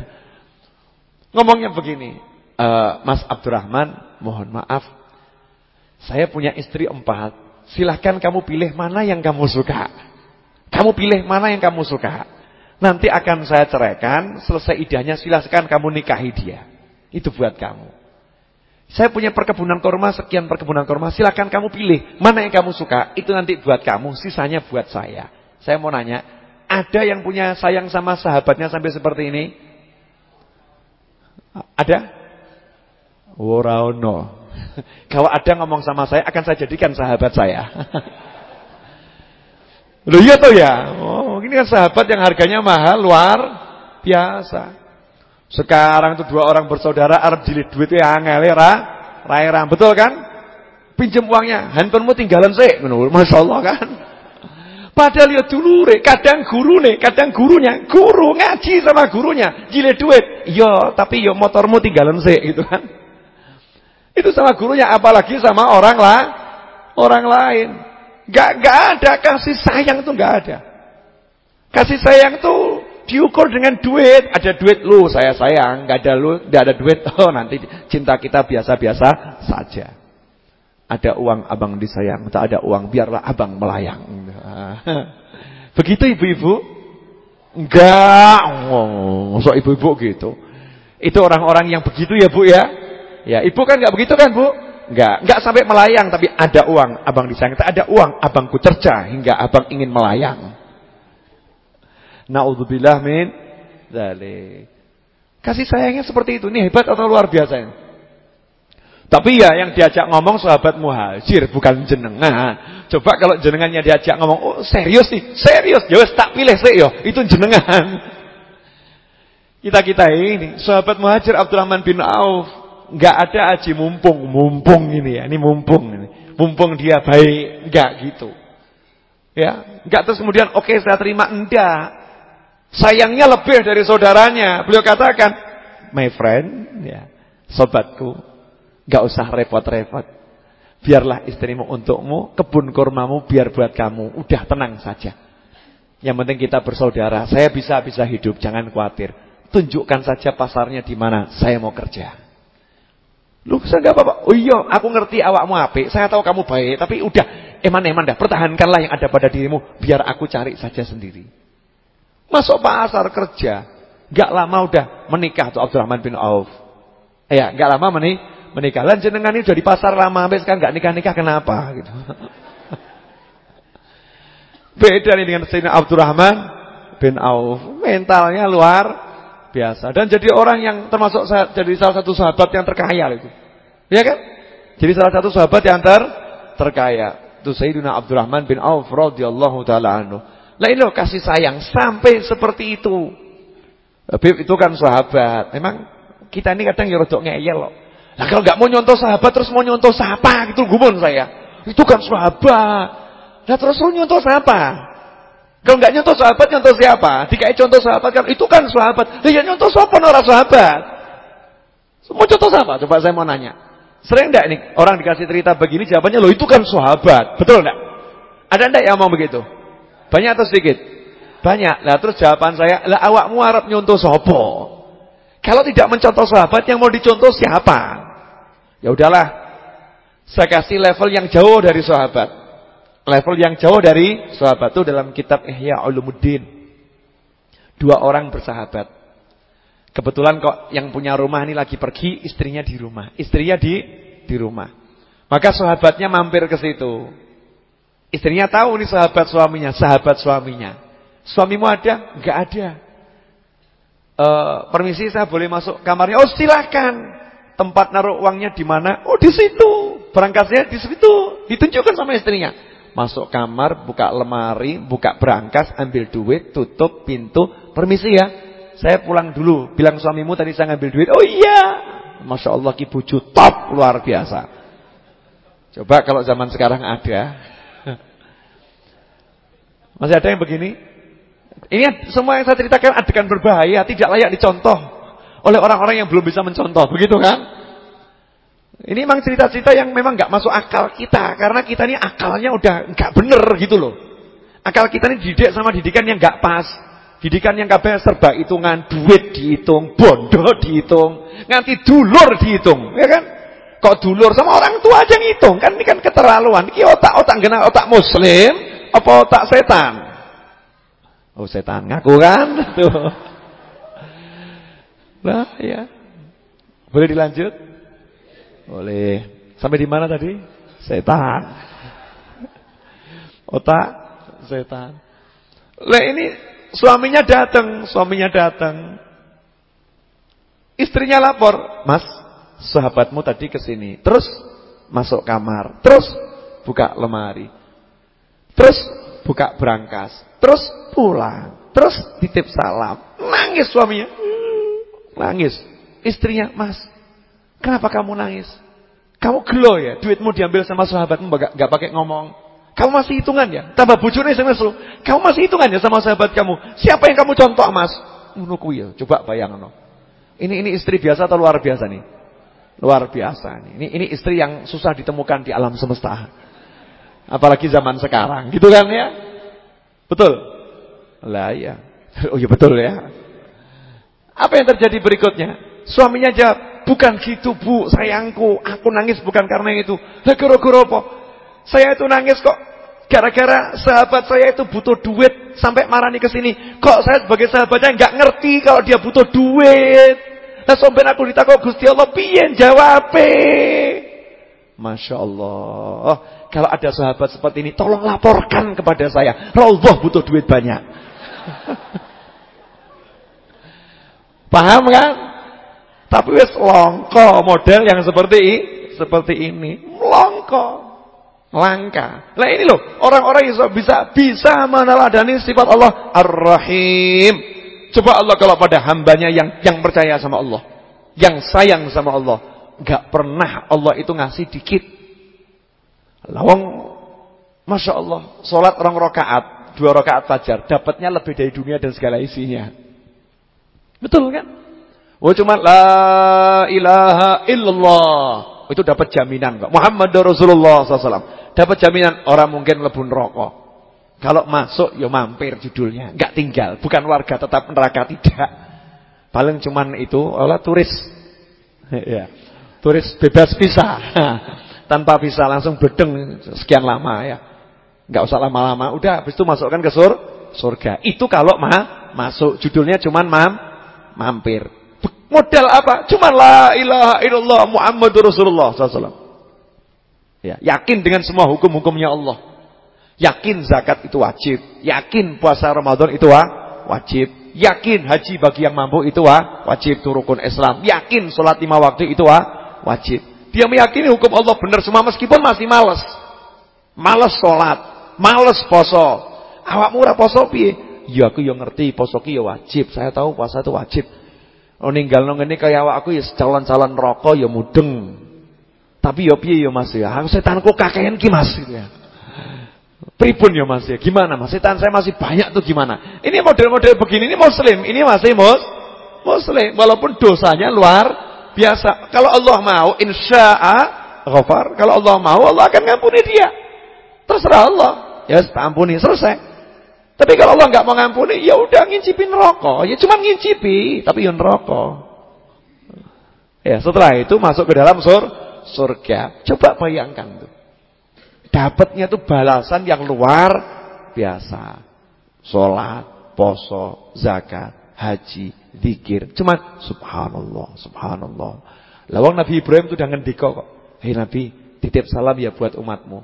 Speaker 1: Ngomongnya begini, e, Mas Abdurrahman, mohon maaf, saya punya istri empat. Silahkan kamu pilih mana yang kamu suka. Kamu pilih mana yang kamu suka. Nanti akan saya ceraikan, selesai idahnya silahkan kamu nikahi dia. Itu buat kamu. Saya punya perkebunan korma, sekian perkebunan korma, silahkan kamu pilih. Mana yang kamu suka, itu nanti buat kamu, sisanya buat saya. Saya mau nanya, ada yang punya sayang sama sahabatnya sampai seperti ini? Ada? Worono. Kalau ada ngomong sama saya, akan saya jadikan sahabat saya. Loh iya tuh ya. Oh, ini kan sahabat yang harganya mahal, luar biasa. Sekarang tuh dua orang bersaudara Arab jilid angel ya, ra. betul kan? Pinjam uangnya, handphonemu tinggalan sih. Masya Allah kan? Padahal ya dulure, kadang guru nih, kadang gurunya, guru ngaji sama gurunya, jilid duit. Iya, tapi ya motormu tinggalan sih gitu kan. Itu sama gurunya, apalagi sama orang lah, orang lain. Gak, gak ada kasih sayang tuh gak ada. Kasih sayang tuh diukur dengan duit. Ada duit lu, saya sayang. Gak ada lu, gak ada duit. Oh nanti cinta kita biasa-biasa saja. Ada uang abang disayang, tak ada uang biarlah abang melayang. Begitu ibu-ibu? Enggak. Oh, so ibu-ibu gitu. Itu orang-orang yang begitu ya Bu ya. Ya, ibu kan enggak begitu kan Bu? Enggak, enggak sampai melayang tapi ada uang abang disayang. Tak ada uang abangku cerca hingga abang ingin melayang. Naudzubillah min dzalik. Kasih sayangnya seperti itu. Ini hebat atau luar biasa ini? Tapi ya yang diajak ngomong sahabat muhajir bukan jenengan. Coba kalau jenengannya diajak ngomong, oh serius nih, serius. Ya wis tak pilih sih yo, itu jenengan. Kita-kita ini sahabat muhajir Abdurrahman bin Auf, enggak ada aji mumpung, mumpung ini ya, ini mumpung ini. Mumpung dia baik, enggak gitu. Ya, enggak terus kemudian oke okay, saya terima enggak. Sayangnya lebih dari saudaranya. Beliau katakan, "My friend, ya, sobatku, Gak usah repot-repot. Biarlah istrimu untukmu, kebun kurmamu biar buat kamu. Udah tenang saja. Yang penting kita bersaudara. Saya bisa bisa hidup, jangan khawatir. Tunjukkan saja pasarnya di mana saya mau kerja. Lu saya enggak apa-apa. Oh iya, aku ngerti awakmu apik. Saya tahu kamu baik, tapi udah eman-eman dah. Pertahankanlah yang ada pada dirimu biar aku cari saja sendiri. Masuk pasar kerja. Enggak lama udah menikah tuh Abdurrahman bin Auf. Ya, enggak lama menikah menikah. Lan jenengan ini udah di pasar lama sampai sekarang enggak nikah-nikah kenapa gitu. Beda nih dengan Sayyidina Abdurrahman bin Auf. Mentalnya luar biasa dan jadi orang yang termasuk jadi salah satu sahabat yang terkaya itu. Ya kan? Jadi salah satu sahabat yang ter terkaya. Itu Sayyidina Abdurrahman bin Auf radhiyallahu taala anhu. Lah ini loh kasih sayang sampai seperti itu. Habib itu kan sahabat. Memang kita ini kadang ya rodok ngeyel loh. Nah kalau nggak mau nyontoh sahabat terus mau nyontoh siapa gitu gumun saya. Itu kan sahabat. Nah terus mau nyontoh siapa? Kalau nggak nyontoh sahabat nyontoh siapa? Dikai contoh sahabat kan itu kan sahabat. Ya nyontoh siapa orang sahabat? Mau contoh siapa? Coba saya mau nanya. Sering enggak nih orang dikasih cerita begini jawabannya loh itu kan sahabat. Betul enggak? Ada enggak yang ngomong begitu? Banyak atau sedikit? Banyak. Lah terus jawaban saya, lah awakmu arep nyontoh sopo? Kalau tidak mencontoh sahabat yang mau dicontoh siapa? Ya udahlah. Saya kasih level yang jauh dari sahabat. Level yang jauh dari sahabat itu dalam kitab Ihya Ulumuddin. Dua orang bersahabat. Kebetulan kok yang punya rumah ini lagi pergi, istrinya di rumah. Istrinya di di rumah. Maka sahabatnya mampir ke situ. Istrinya tahu ini sahabat suaminya, sahabat suaminya. Suamimu ada? Enggak ada e, permisi saya boleh masuk kamarnya. Oh silakan. Tempat naruh uangnya di mana? Oh di situ. Berangkasnya di situ. Ditunjukkan sama istrinya. Masuk kamar, buka lemari, buka berangkas, ambil duit, tutup pintu. Permisi ya. saya pulang dulu. Bilang suamimu tadi saya ngambil duit. Oh iya. Masya Allah ki buju top luar biasa. Coba kalau zaman sekarang ada. Masih ada yang begini? Ini semua yang saya ceritakan adegan berbahaya, tidak layak dicontoh oleh orang-orang yang belum bisa mencontoh, begitu kan? Ini memang cerita-cerita yang memang nggak masuk akal kita, karena kita ini akalnya udah nggak bener gitu loh. Akal kita ini didik sama didikan yang nggak pas. Didikan yang kabeh serba hitungan, duit dihitung, bondo dihitung, nganti dulur dihitung, ya kan? Kok dulur sama orang tua aja ngitung, kan ini kan keterlaluan. Ini otak-otak gena otak muslim apa otak setan? Oh setan ngaku kan? Tuh. Nah, ya. Boleh dilanjut? Boleh. Sampai di mana tadi? Setan. Otak setan. Lah ini suaminya datang, suaminya datang. Istrinya lapor, "Mas, sahabatmu tadi ke sini." Terus masuk kamar, terus buka lemari. Terus buka berangkas, terus pulang, terus titip salam. Nangis suaminya. Nangis. Istrinya, "Mas, kenapa kamu nangis?" Kamu gelo ya, duitmu diambil sama sahabatmu gak, gak pakai ngomong. Kamu masih hitungan ya? Tambah bujurnya SMS. Kamu masih hitungan ya sama sahabat kamu? Siapa yang kamu contoh, Mas? Ngono ya, coba bayangno. Ini ini istri biasa atau luar biasa nih? Luar biasa nih. Ini ini istri yang susah ditemukan di alam semesta. Apalagi zaman sekarang, gitu kan ya? Betul? Lah iya. Oh iya betul ya. Apa yang terjadi berikutnya? Suaminya jawab, "Bukan gitu, Bu, sayangku. Aku nangis bukan karena itu." Lah gara-gara apa? Saya itu nangis kok gara-gara sahabat saya itu butuh duit sampai marani ke sini. Kok saya sebagai sahabatnya nggak ngerti kalau dia butuh duit. Nah sampai aku ditakut Gusti Allah piye jawab Masya Allah. Kalau ada sahabat seperti ini, tolong laporkan kepada saya. Rasulullah butuh duit banyak. Paham kan? Tapi wis longko model yang seperti seperti ini. Longko. Langka. Nah ini loh, orang-orang yang bisa bisa meneladani sifat Allah Ar-Rahim. Coba Allah kalau pada hambanya yang yang percaya sama Allah, yang sayang sama Allah, nggak pernah Allah itu ngasih dikit. Lawang, masya Allah, sholat orang rokaat, dua rokaat fajar, dapatnya lebih dari dunia dan segala isinya. Betul kan? Oh cuma la ilaha illallah. Itu dapat jaminan kok. Muhammad Rasulullah SAW. Dapat jaminan orang mungkin lebih rokok. Kalau masuk ya mampir judulnya, enggak tinggal, bukan warga tetap neraka tidak. Paling cuman itu olah turis. ya. Turis bebas visa. Tanpa visa langsung bedeng sekian lama ya. Enggak usah lama-lama, udah habis itu masukkan ke sur surga. Itu kalau ma masuk judulnya cuman mam mampir. Modal apa? Cuma la ilaha illallah Muhammadur Rasulullah SAW. Ya, yakin dengan semua hukum-hukumnya Allah. Yakin zakat itu wajib. Yakin puasa Ramadan itu wajib. Yakin haji bagi yang mampu itu wajib. Itu rukun Islam. Yakin sholat lima waktu itu wajib. Dia meyakini hukum Allah benar semua meskipun masih males. Males sholat. Males poso. Awak murah poso piye? Ya aku yang ngerti poso ki ya wajib. Saya tahu puasa itu wajib. Oh ninggalno ngene kaya awakku ya calon-calon rokok ya mudeng. Tapi ya piye ya Mas ya. Aku setanku kakean ki Mas gitu ya. Pripun ya Mas ya? Gimana Mas? Setan saya masih banyak tuh gimana? Ini model-model begini ini muslim, ini masih mus muslim walaupun dosanya luar biasa. Kalau Allah mau insya'a ghafar. Kalau Allah mau Allah akan ngampuni dia. Terserah Allah. Ya, ampuni selesai. Tapi kalau Allah nggak mau ngampuni, ya udah ngincipin rokok. Ya cuma ngincipi, tapi yang rokok. Ya, setelah itu masuk ke dalam sur surga. Coba bayangkan tuh. Dapatnya tuh balasan yang luar biasa. Salat, poso, zakat, haji, zikir. Cuma subhanallah, subhanallah. Lawang Nabi Ibrahim tuh udah ngendika kok. Hei Nabi, titip salam ya buat umatmu.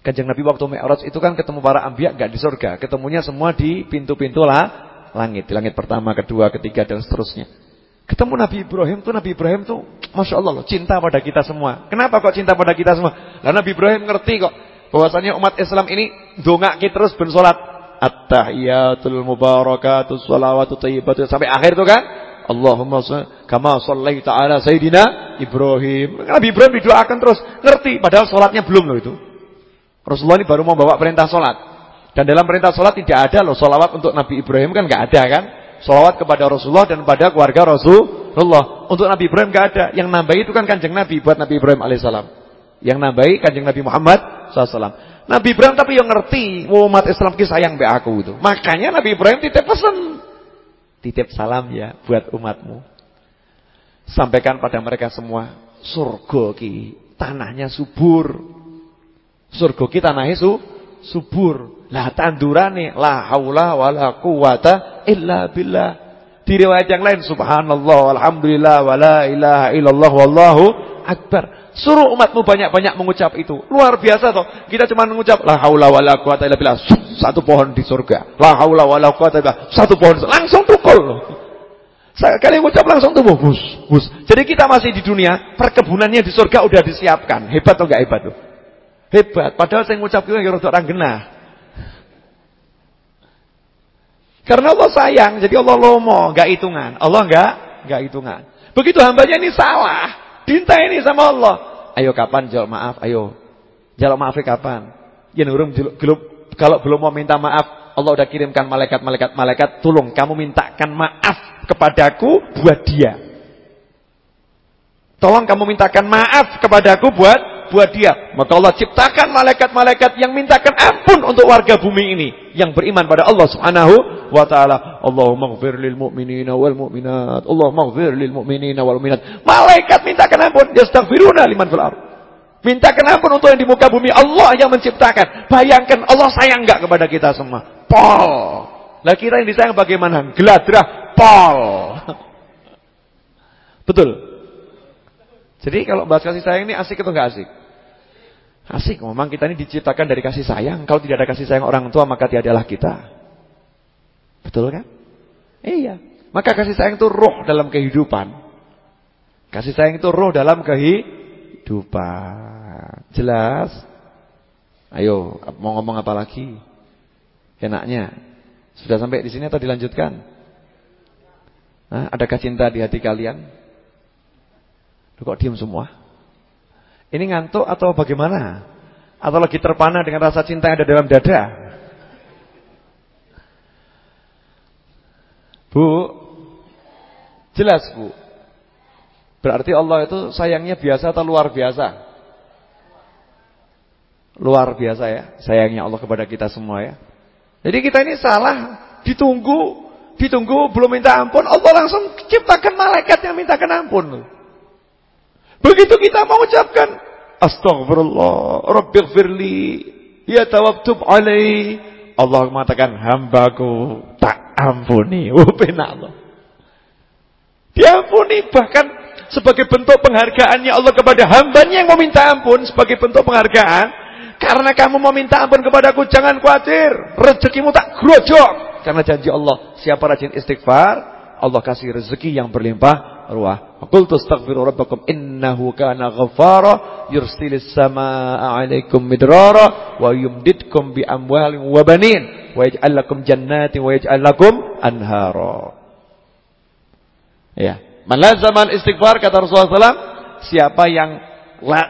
Speaker 1: Kanjeng Nabi waktu Mi'raj itu kan ketemu para anbiya enggak di surga, ketemunya semua di pintu-pintu lah langit, di langit pertama, kedua, ketiga dan seterusnya. Ketemu Nabi Ibrahim tuh Nabi Ibrahim tuh Masya Allah loh, cinta pada kita semua. Kenapa kok cinta pada kita semua? Karena Nabi Ibrahim ngerti kok bahwasanya umat Islam ini dongaki terus ben at-tahiyatul mubarakatus shalawatu thayyibatu sampai akhir itu kan Allahumma kama shallaita ala sayidina Ibrahim. Nabi Ibrahim didoakan terus, ngerti padahal salatnya belum loh itu. Rasulullah ini baru mau bawa perintah salat. Dan dalam perintah salat tidak ada loh salawat untuk Nabi Ibrahim kan enggak ada kan? Salawat kepada Rasulullah dan pada keluarga Rasulullah. Untuk Nabi Ibrahim enggak ada. Yang nambahi itu kan Kanjeng Nabi buat Nabi Ibrahim alaihissalam. Yang nambahi Kanjeng Nabi Muhammad SAW. Nabi Ibrahim tapi yang ngerti umat Islam ki sayang be aku itu. Makanya Nabi Ibrahim titip pesan Titip salam ya buat umatmu. Sampaikan pada mereka semua, surga ki tanahnya subur. Surga ki tanahnya su, subur. Lah tandurane la haula wala quwata illa billah. Di riwayat yang lain subhanallah alhamdulillah wala ilaha illallah wallahu akbar. Suruh umatmu banyak-banyak mengucap itu. Luar biasa toh. Kita cuma mengucap la haula wala quwata illa billah. Satu pohon di surga. La haula wala quwata illa Satu pohon langsung tukul. Sekali mengucap langsung tumbuh bus, bus. Jadi kita masih di dunia, perkebunannya di surga udah disiapkan. Hebat atau enggak hebat tuh? Hebat. Padahal saya ngucap itu yang orang genah. Karena Allah sayang, jadi Allah lomo, enggak hitungan. Allah enggak, enggak hitungan. Begitu hambanya ini salah. Cinta ini sama Allah. Ayo kapan jawab maaf? Ayo. Jawab maaf kapan? Ya nurung kalau belum mau minta maaf, Allah udah kirimkan malaikat-malaikat malaikat, tolong kamu mintakan maaf kepadaku buat dia. Tolong kamu mintakan maaf kepadaku buat buat dia. Maka Allah ciptakan malaikat-malaikat yang mintakan ampun untuk warga bumi ini yang beriman pada Allah Subhanahu wa taala. Allahumma ighfir lil mu'minina wal mu'minat. Allahumma ighfir lil mu'minina wal mu'minat. Malaikat mintakan ampun, yastaghfiruna liman fil ardh. Mintakan ampun untuk yang di muka bumi Allah yang menciptakan. Bayangkan Allah sayang enggak kepada kita semua? Pol. Lah kita yang disayang bagaimana? Geladrah, pol. Betul. Jadi kalau bahas kasih sayang ini asik atau enggak asik? Asik, memang kita ini diciptakan dari kasih sayang. Kalau tidak ada kasih sayang orang tua, maka tiadalah kita. Betul kan? Iya. Maka kasih sayang itu roh dalam kehidupan. Kasih sayang itu roh dalam kehidupan. Jelas? Ayo, mau ngomong apa lagi? Enaknya. Sudah sampai di sini atau dilanjutkan? Nah, adakah cinta di hati kalian? Kok diam semua? Ini ngantuk atau bagaimana? Atau lagi terpana dengan rasa cinta yang ada dalam dada? Bu, jelas bu. Berarti Allah itu sayangnya biasa atau luar biasa? Luar biasa ya, sayangnya Allah kepada kita semua ya. Jadi kita ini salah, ditunggu, ditunggu belum minta ampun, Allah langsung ciptakan malaikat yang mintakan ampun. Begitu kita mengucapkan Astaghfirullah Rabbighfirli Ya tawabtub alai. Allah mengatakan hambaku tak ampuni. Oh Allah Diampuni bahkan sebagai bentuk penghargaannya Allah kepada hambanya yang meminta ampun sebagai bentuk penghargaan karena kamu meminta ampun kepadaku jangan khawatir rezekimu tak grojok karena janji Allah siapa rajin istighfar Allah kasih rezeki yang berlimpah ruah. Qultu astaghfiru rabbakum innahu kana ghaffara yursilis samaa'a 'alaikum midrara wa yumdidkum bi amwalin wa banin wa yaj'al lakum jannatin wa yaj'al lakum anhara. Ya, man lazama istighfar kata Rasulullah SAW, siapa yang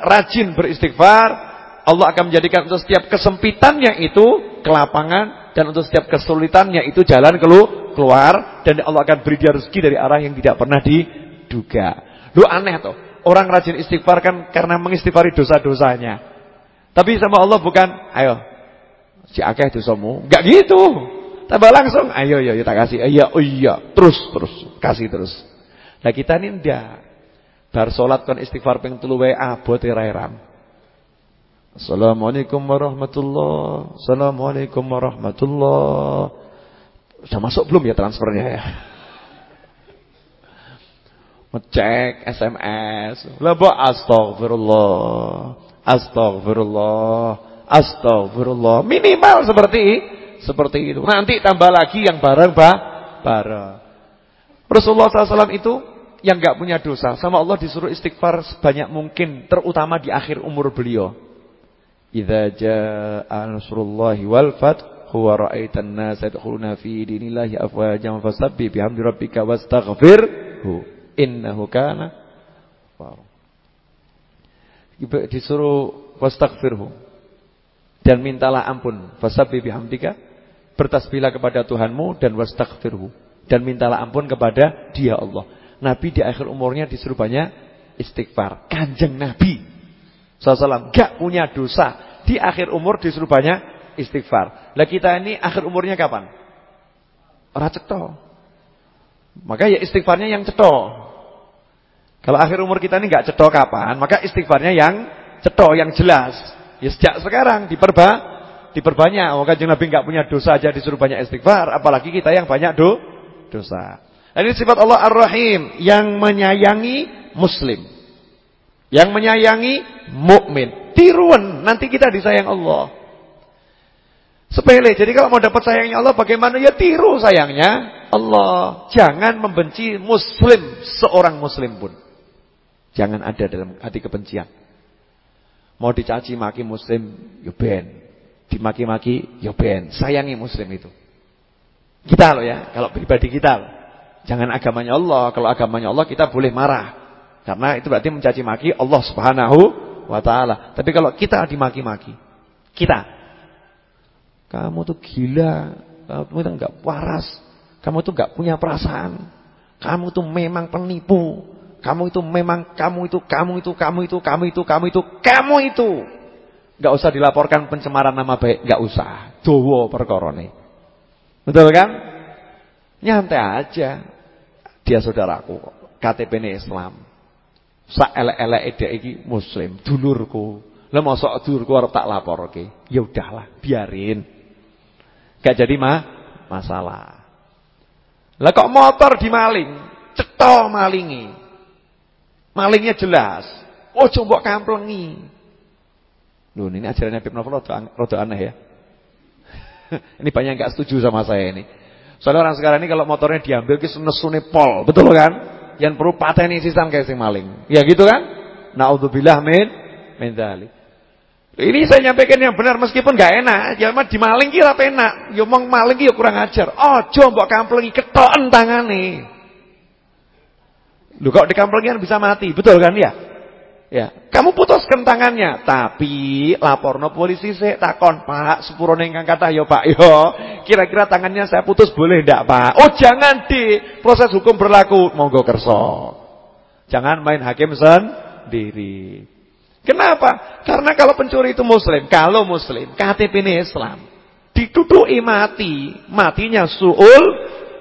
Speaker 1: rajin beristighfar, Allah akan menjadikan untuk setiap kesempitannya itu kelapangan dan untuk setiap kesulitannya itu jalan keluar dan Allah akan beri dia rezeki dari arah yang tidak pernah di duga. Lu aneh tuh. Orang rajin istighfar kan karena mengistighfari dosa-dosanya. Tapi sama Allah bukan, ayo. Si akeh dosamu. Enggak gitu. Tambah langsung, ayo ya kita kasih. Iya, oh iya. Terus terus, kasih terus. Nah kita ini ndak. Bar salat kon istighfar ping 3 wae abot ira Assalamualaikum warahmatullahi Assalamualaikum warahmatullahi Sudah masuk belum ya transfernya ya? Ngecek SMS. Mbok astagfirullah. Astagfirullah. Astagfirullah. Minimal seperti seperti itu. Nanti tambah lagi yang bareng bah, bareng. Rasulullah SAW itu yang enggak punya dosa sama Allah disuruh istighfar sebanyak mungkin terutama di akhir umur beliau. Idza jaa nasrullahi wal fath huwa ra'aitan nas yadkhuluna fi dinillahi afwajan fasabbih bihamdi rabbika wastaghfirhu innahu kana disuruh wastaghfirhu dan mintalah ampun fasabbih bihamdika bertasbihlah kepada Tuhanmu dan wastaghfirhu dan mintalah ampun kepada Dia Allah. Nabi di akhir umurnya disuruh banyak istighfar. Kanjeng Nabi SAW gak punya dosa. Di akhir umur disuruh banyak istighfar. Lah kita ini akhir umurnya kapan? Ora ceto. Maka ya istighfarnya yang ceto. Kalau akhir umur kita ini nggak cetok kapan, maka istighfarnya yang cetok, yang jelas. Ya sejak sekarang diperba, diperbanyak. Maka oh, Nabi nggak punya dosa aja disuruh banyak istighfar, apalagi kita yang banyak do, dosa. Ini sifat Allah Ar-Rahim yang menyayangi muslim. Yang menyayangi mukmin. Tiruan nanti kita disayang Allah. Sepele. Jadi kalau mau dapat sayangnya Allah bagaimana? Ya tiru sayangnya Allah. Jangan membenci muslim seorang muslim pun. Jangan ada dalam hati kebencian. Mau dicaci maki muslim, yo ya ben. Dimaki-maki, yo ya ben. Sayangi muslim itu. Kita loh ya, kalau pribadi kita loh. Jangan agamanya Allah. Kalau agamanya Allah kita boleh marah. Karena itu berarti mencaci maki Allah Subhanahu wa taala. Tapi kalau kita dimaki-maki, kita kamu tuh gila, kamu itu enggak waras, kamu tuh enggak punya perasaan. Kamu tuh memang penipu. Kamu itu memang kamu itu, kamu itu, kamu itu, kamu itu, kamu itu, kamu itu. Enggak usah dilaporkan pencemaran nama baik, enggak usah. Dawa perkorone. Betul kan? Nyantai aja. Dia saudaraku, KTP ini Islam. Sak elek-elek dia iki muslim, dulurku. Lah mosok dulurku arep tak laporke. Ya udahlah, biarin. Gak jadi mah masalah. Lah kok motor dimaling, cetha malingi. Malingnya jelas. Oh coba kamplengi. Loh ini ajarannya Habib Novel rada aneh ya. ini banyak yang gak setuju sama saya ini. Soalnya orang sekarang ini kalau motornya diambil ke nesune pol, betul kan? Yang perlu pateni sisan kayak sing maling. Ya gitu kan? Nauzubillah min min dzalik. Ini saya nyampaikan yang benar meskipun gak enak. Ya mah dimaling ki ora penak. Ya mong maling ki ya kurang ajar. Aja mbok kamplengi ketoken tangane. Lu kok dikamplengi bisa mati, betul kan ya? Ya, kamu putuskan tangannya, tapi laporno polisi sih takon, Pak, sepurone ingkang kata yo Pak, yo. Kira-kira tangannya saya putus boleh ndak, Pak? Oh, jangan di proses hukum berlaku, monggo kerso. Jangan main hakim sendiri. Kenapa? Karena kalau pencuri itu muslim, kalau muslim, KTP ini Islam, dituduhi mati, matinya suul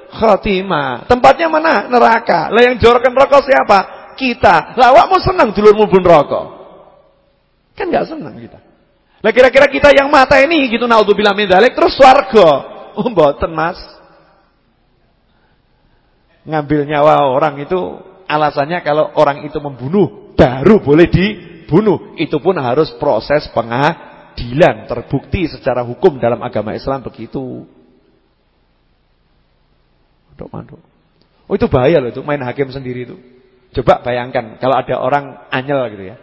Speaker 1: khatimah. Tempatnya mana? Neraka. Lah yang jorokkan rokok siapa? Kita. Lah awakmu senang dulurmu pun rokok. Kan enggak senang kita. Lah kira-kira kita yang mata ini gitu naudzubillah min dzalik terus swarga. Oh mboten Mas. Ngambil nyawa orang itu alasannya kalau orang itu membunuh baru boleh dibunuh. Itu pun harus proses pengadilan terbukti secara hukum dalam agama Islam begitu manduk Oh itu bahaya loh itu main hakim sendiri itu. Coba bayangkan kalau ada orang anyel gitu ya.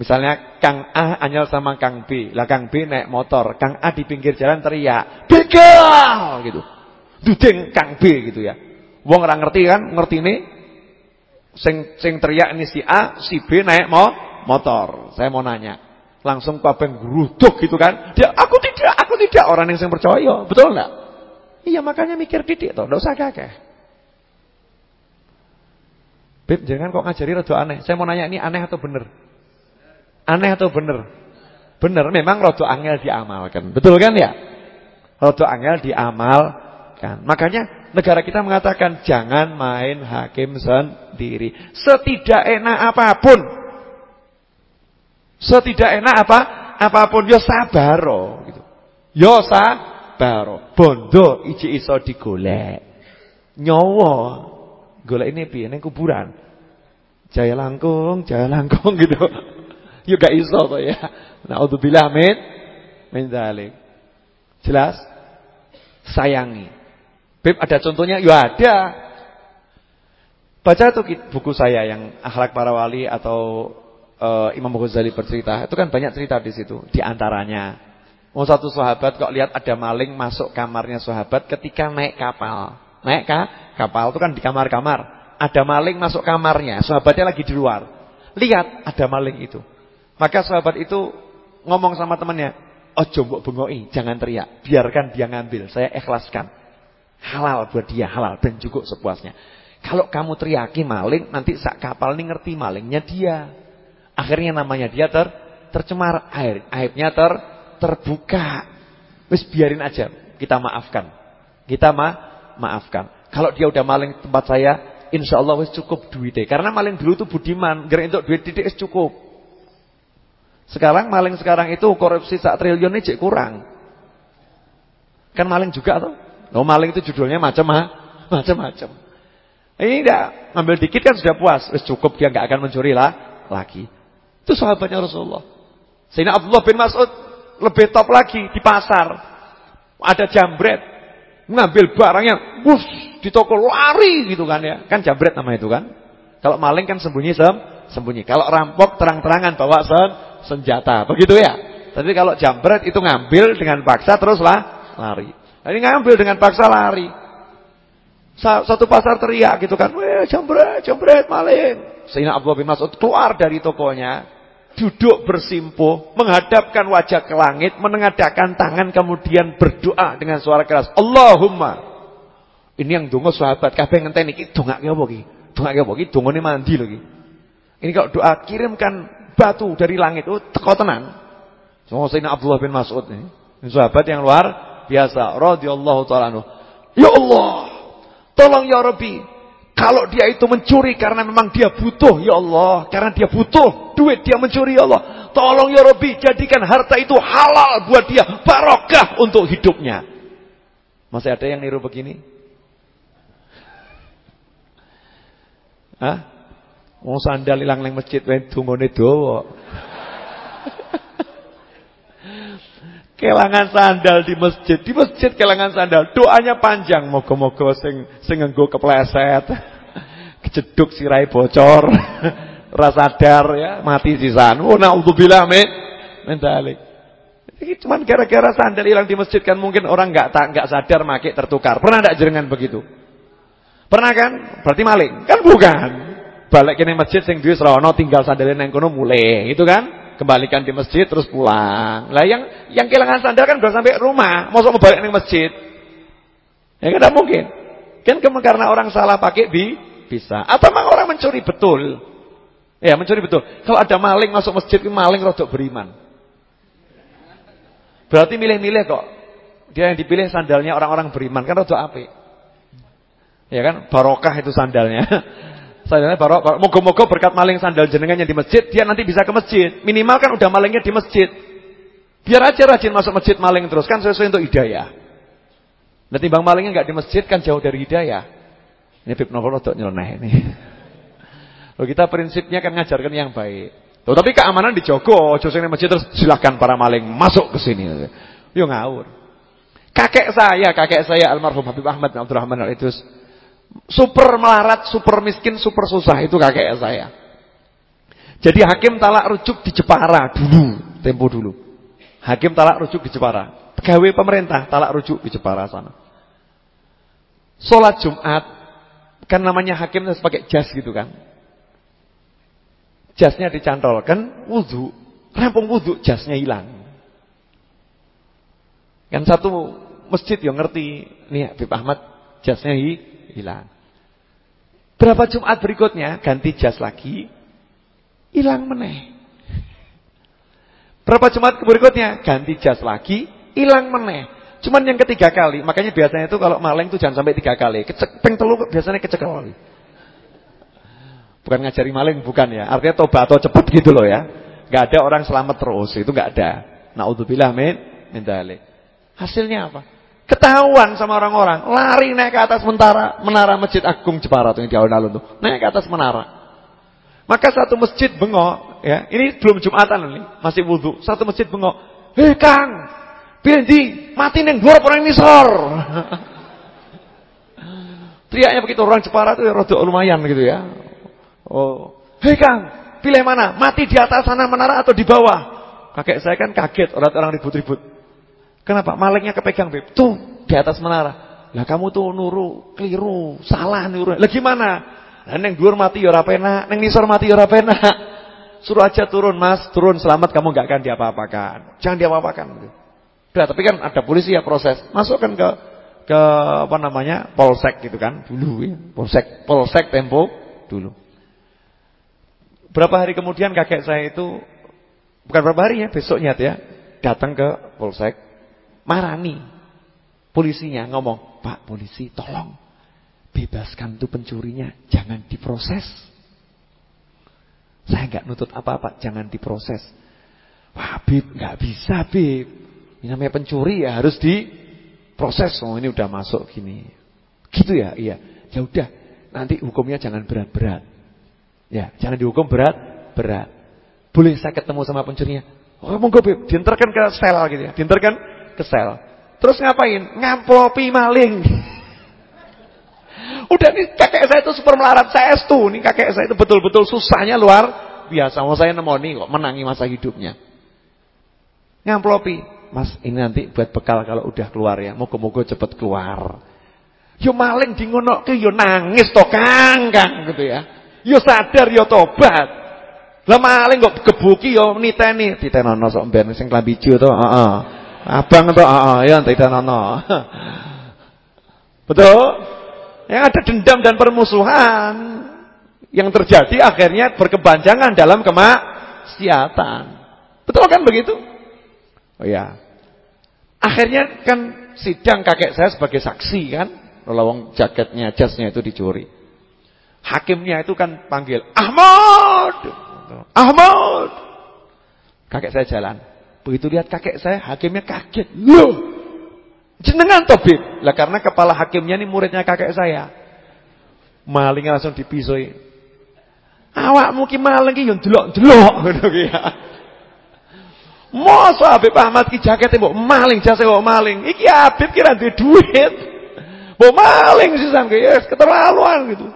Speaker 1: Misalnya Kang A anyel sama Kang B. Lah Kang B naik motor, Kang A di pinggir jalan teriak, "Begal!" gitu. Duding Kang B gitu ya. Wong ora ngerti kan, ngerti ini sing sing teriak ini si A, si B naik mau motor. Saya mau nanya. Langsung kabeh gruduk gitu kan. Dia, "Aku tidak, aku tidak." Orang yang sing percaya, betul enggak? Iya makanya mikir didik toh, enggak usah kakek. Beb, jangan kok ngajari rada aneh. Saya mau nanya ini aneh atau bener? Aneh atau bener? Bener, memang rada angel diamalkan. Betul kan ya? Rada angel diamalkan. Makanya negara kita mengatakan jangan main hakim sendiri. Setidak enak apa pun. Setidak enak apa? Apa pun yo sabar gitu. Yo sabar baro. Bondo iji iso digolek. Nyawa golek ini piye ning kuburan. Jaya langkung, jaya langkung gitu. Yo gak iso to ya. Nauzubillah min min dzalik. Jelas? Sayangi. Beb ada contohnya? Ya ada. Baca tuh buku saya yang Akhlak Para Wali atau uh, Imam Ghazali bercerita. Itu kan banyak cerita di situ. Di antaranya Mau satu sahabat kok lihat ada maling masuk kamarnya sahabat ketika naik kapal. Naik ka? kapal itu kan di kamar-kamar. Ada maling masuk kamarnya, sahabatnya lagi di luar. Lihat ada maling itu. Maka sahabat itu ngomong sama temannya, "Ojo mbok bengoi, jangan teriak. Biarkan dia ngambil, saya ikhlaskan." Halal buat dia, halal dan cukup sepuasnya. Kalau kamu teriaki maling, nanti sak kapal ini ngerti malingnya dia. Akhirnya namanya dia ter tercemar air, aibnya ter terbuka. Wis biarin aja, kita maafkan. Kita ma maafkan. Kalau dia udah maling tempat saya, insya Allah wis cukup duitnya. Karena maling dulu itu budiman, gerak untuk duit titik cukup. Sekarang maling sekarang itu korupsi sak triliun ini cek kurang. Kan maling juga tuh. Oh maling itu judulnya macam-macam. Ini enggak, ngambil dikit kan sudah puas, wis cukup dia enggak akan mencuri lah lagi. Itu sahabatnya Rasulullah. Sehingga Abdullah bin Mas'ud lebih top lagi di pasar. Ada jambret, ngambil barangnya, bus di toko lari gitu kan ya. Kan jambret nama itu kan. Kalau maling kan sembunyi sem, sembunyi. Kalau rampok terang-terangan bawa sen, senjata, begitu ya. Tapi kalau jambret itu ngambil dengan paksa teruslah lari. Ini ngambil dengan paksa lari. Satu pasar teriak gitu kan, "Weh, jambret, jambret, maling." Sehingga Abu bin Mas'ud keluar dari tokonya, duduk bersimpuh, menghadapkan wajah ke langit, menengadahkan tangan kemudian berdoa dengan suara keras, "Allahumma." Ini yang donga sahabat kabeh ngenteni iki dongake apa iki? Dongake apa iki? Dongane mandi lho iki. Ini kalau doa kirimkan batu dari langit, oh teko. Semua Sayyidina Abdullah bin Mas'ud ini. Ini sahabat yang luar biasa radhiyallahu taala Ya Allah, Tolong ya Rabbi. Kalau dia itu mencuri karena memang dia butuh ya Allah. Karena dia butuh duit dia mencuri ya Allah. Tolong ya Rabbi jadikan harta itu halal buat dia. Barokah untuk hidupnya. Masih ada yang niru begini? Hah? Mau sandal hilang nang masjid wae dungone dawa. Kelangan sandal di masjid, di masjid kelangan sandal. Doanya panjang, moga-moga sing sing nganggo kepleset. Kejeduk sirai bocor. Rasadar ya, mati sisan. Oh naudzubillah min min dalik. Ini cuma gara-gara sandal hilang di masjid kan mungkin orang enggak tak enggak sadar make tertukar. Pernah enggak jenengan begitu? Pernah kan? Berarti maling. Kan bukan. Balik kene masjid sing duwe srono tinggal sandalnya nang kono mulai, itu kan? Kembalikan di masjid terus pulang. Lah yang yang kehilangan sandal kan udah sampai rumah, mau balik ke masjid. Ya kan mungkin. Kan karena orang salah pakai bi bisa. Atau memang orang mencuri betul. Ya, mencuri betul. Kalau ada maling masuk masjid, maling rodok beriman. Berarti milih-milih kok. Dia yang dipilih sandalnya orang-orang beriman kan rodok apik. Ya kan? Barokah itu sandalnya. Sandalnya barok. Moga-moga berkat maling sandal jenengannya di masjid, dia nanti bisa ke masjid. Minimal kan udah malingnya di masjid. Biar aja rajin masuk masjid maling terus kan sesuai untuk hidayah. Nanti bang malingnya nggak di masjid kan jauh dari hidayah. Ini Bib Novel untuk nyeleneh ini. Loh kita prinsipnya kan ngajarkan yang baik. Loh, tapi keamanan dijogo, di masjid terus silahkan para maling masuk ke sini. Yo ngawur. Kakek saya, kakek saya almarhum Habib Ahmad Abdurrahman al-Idrus Super melarat, super miskin, super susah itu kakek saya. Jadi hakim talak rujuk di Jepara dulu, tempo dulu. Hakim talak rujuk di Jepara. Pegawai pemerintah talak rujuk di Jepara sana. Sholat Jumat, kan namanya hakim harus pakai jas gitu kan. Jasnya dicantolkan, wudhu, rampung wudhu, jasnya hilang. Kan satu masjid yang ngerti, nih Habib Ahmad jasnya hilang. Berapa Jumat berikutnya ganti jas lagi, hilang meneh. Berapa Jumat berikutnya ganti jas lagi, hilang meneh. Cuman yang ketiga kali, makanya biasanya itu kalau maling itu jangan sampai tiga kali. Kecek, peng telu biasanya kecekel. Bukan ngajari maling, bukan ya. Artinya tobat atau cepat gitu loh ya. Gak ada orang selamat terus, itu gak ada. Naudzubillah min min Hasilnya apa? Ketahuan sama orang-orang, lari naik ke atas menara, menara Masjid Agung Jepara tuh yang di alun-alun tuh. Naik ke atas menara. Maka satu masjid bengok, ya. Ini belum Jumatan ini, masih wudhu. Satu masjid bengok. "Hei Kang, piye Mati neng dua orang ini sor." Teriaknya begitu orang Jepara tuh ya rada lumayan gitu ya. Oh, "Hei Kang, pilih mana? Mati di atas sana menara atau di bawah?" Kakek saya kan kaget, orang-orang ribut-ribut. Kenapa? Malingnya kepegang, Beb. Tuh, di atas menara. Lah kamu tuh nuru, keliru, salah nuru. Lah gimana? Lah neng dhuwur mati ya ora penak, neng nisor mati ya ora penak. Suruh aja turun, Mas, turun selamat kamu enggak akan diapa-apakan. Jangan diapa-apakan. Udah, tapi kan ada polisi ya proses. Masukkan ke ke apa namanya? Polsek gitu kan dulu ya. Polsek, Polsek Tempo dulu. Berapa hari kemudian kakek saya itu bukan berapa hari ya, besoknya ya, datang ke Polsek marani polisinya ngomong, "Pak polisi, tolong bebaskan tuh pencurinya, jangan diproses." Saya nggak nutut apa-apa, jangan diproses. Wah, Bib, nggak bisa, Bib. Ini namanya pencuri ya harus diproses. Oh, ini udah masuk gini. Gitu ya? Iya. Ya udah, nanti hukumnya jangan berat-berat. Ya, jangan dihukum berat-berat. Boleh saya ketemu sama pencurinya? Oh, monggo, Bib. Diantarkan ke sel gitu ya. Diantarkan kesel. Terus ngapain? Ngamplopi maling. Udah nih kakek saya itu super melarat saya itu nih kakek saya itu betul-betul susahnya luar biasa. Mau saya nemoni kok menangi masa hidupnya. Ngamplopi. Mas ini nanti buat bekal kalau udah keluar ya. Moga-moga cepet keluar. Yo maling di ke yo nangis to Kang, gitu ya. Yo sadar yo tobat. Lah maling kok gebuki yo niteni, ditenono sok mben sing klambi ijo heeh. Abang tuh, ah, ya tidak nono. Betul? Yang ada dendam dan permusuhan yang terjadi akhirnya berkepanjangan dalam kemaksiatan. Betul kan begitu? Oh ya. Akhirnya kan sidang kakek saya sebagai saksi kan, lawang jaketnya, jasnya itu dicuri. Hakimnya itu kan panggil, "Ahmad!" Ahmad! Kakek saya jalan. Begitu lihat kakek saya, hakimnya kaget. Loh, jenengan tobib. Lah karena kepala hakimnya ini muridnya kakek saya. Malingnya langsung dipisoi. Awak mungkin maling ki ngono ki ya. Masa Habib Ahmad ki jakete mbok maling jase mbok maling. Iki Habib kira duwe duit. Mbok maling sisan ki ya keterlaluan gitu.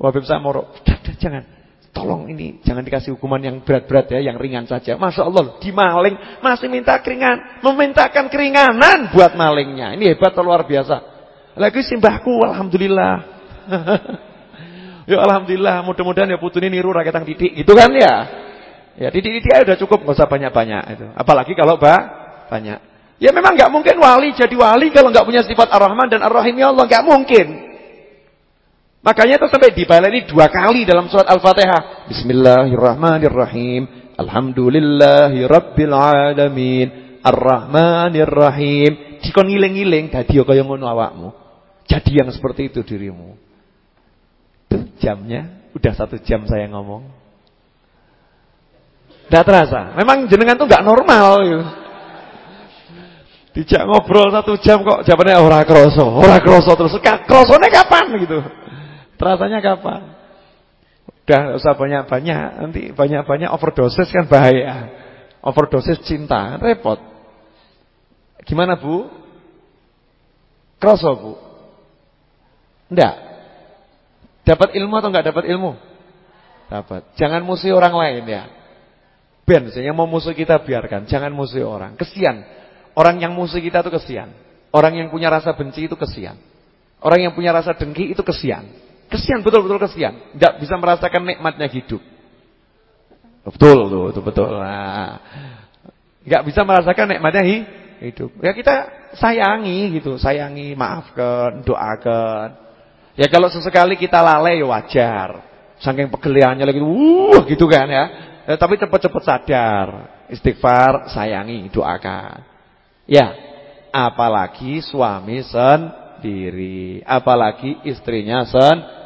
Speaker 1: Habib saya moro, jangan. Tolong ini jangan dikasih hukuman yang berat-berat ya, yang ringan saja. Masya Allah, di maling masih minta keringan, memintakan keringanan buat malingnya. Ini hebat luar biasa. Lagi simbahku, alhamdulillah. ya alhamdulillah, mudah-mudahan ya putu ini niru rakyat titik, gitu kan ya? Ya titik-titik aja udah cukup, nggak usah banyak-banyak itu. Apalagi kalau bah banyak. Ya memang nggak mungkin wali jadi wali kalau nggak punya sifat ar-Rahman dan ar-Rahim ya Allah, nggak mungkin. Makanya itu sampai dibaleni dua kali dalam surat Al-Fatihah. Bismillahirrahmanirrahim. Alhamdulillahi rabbil alamin. Ar-Rahmanirrahim. Ngiling-ngiling dadi kaya awakmu. Jadi yang seperti itu dirimu. Tuh jamnya udah satu jam saya ngomong. Tidak terasa. Memang jenengan tuh nggak normal gitu. Dijak ngobrol satu jam kok jawabannya ora kroso, ora kroso terus. Krosone kapan gitu. Terasanya kapan? Udah usah banyak-banyak, nanti banyak-banyak overdosis kan bahaya. Overdosis cinta, repot. Gimana Bu? Kroso Bu? Enggak. Dapat ilmu atau enggak dapat ilmu? Dapat. Jangan musuh orang lain ya. Ben, yang mau musuh kita biarkan, jangan musuh orang. Kesian. Orang yang musuh kita itu kesian. Orang yang punya rasa benci itu kesian. Orang yang punya rasa dengki itu kesian. Kesian betul-betul kesian. Tidak bisa merasakan nikmatnya hidup. Betul tuh, itu betul. Nah, nggak bisa merasakan nikmatnya hidup. Ya kita sayangi gitu, sayangi, maafkan, doakan. Ya kalau sesekali kita lalai ya wajar. Saking pegeliannya lagi, uh gitu kan ya. ya tapi cepat-cepat sadar, istighfar, sayangi, doakan. Ya, apalagi suami sendiri, apalagi istrinya sendiri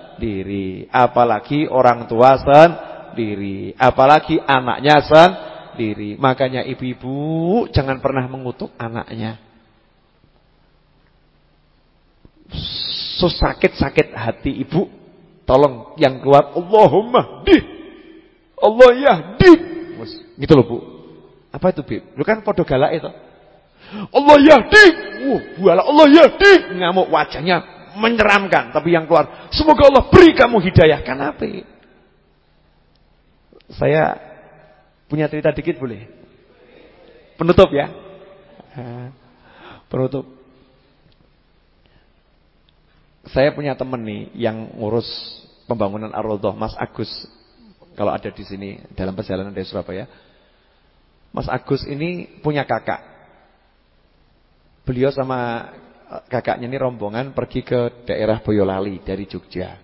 Speaker 1: apalagi orang tua sendiri, apalagi anaknya sendiri. Makanya ibu-ibu jangan pernah mengutuk anaknya. Sesakit-sakit hati ibu, tolong yang keluar Allahumma di. Allah ya di. Gitu loh, Bu. Apa itu, Bu? Lu kan podo galak itu. Allah yahdi. Wah, buala Allah yahdi. Ngamuk wajahnya menyeramkan, tapi yang keluar, semoga Allah beri kamu hidayah. Kenapa? Saya punya cerita dikit boleh? Penutup ya. Penutup. Saya punya teman nih yang ngurus pembangunan ar Mas Agus. Kalau ada di sini dalam perjalanan dari Surabaya. Mas Agus ini punya kakak. Beliau sama eh, kakaknya ini rombongan pergi ke daerah Boyolali dari Jogja.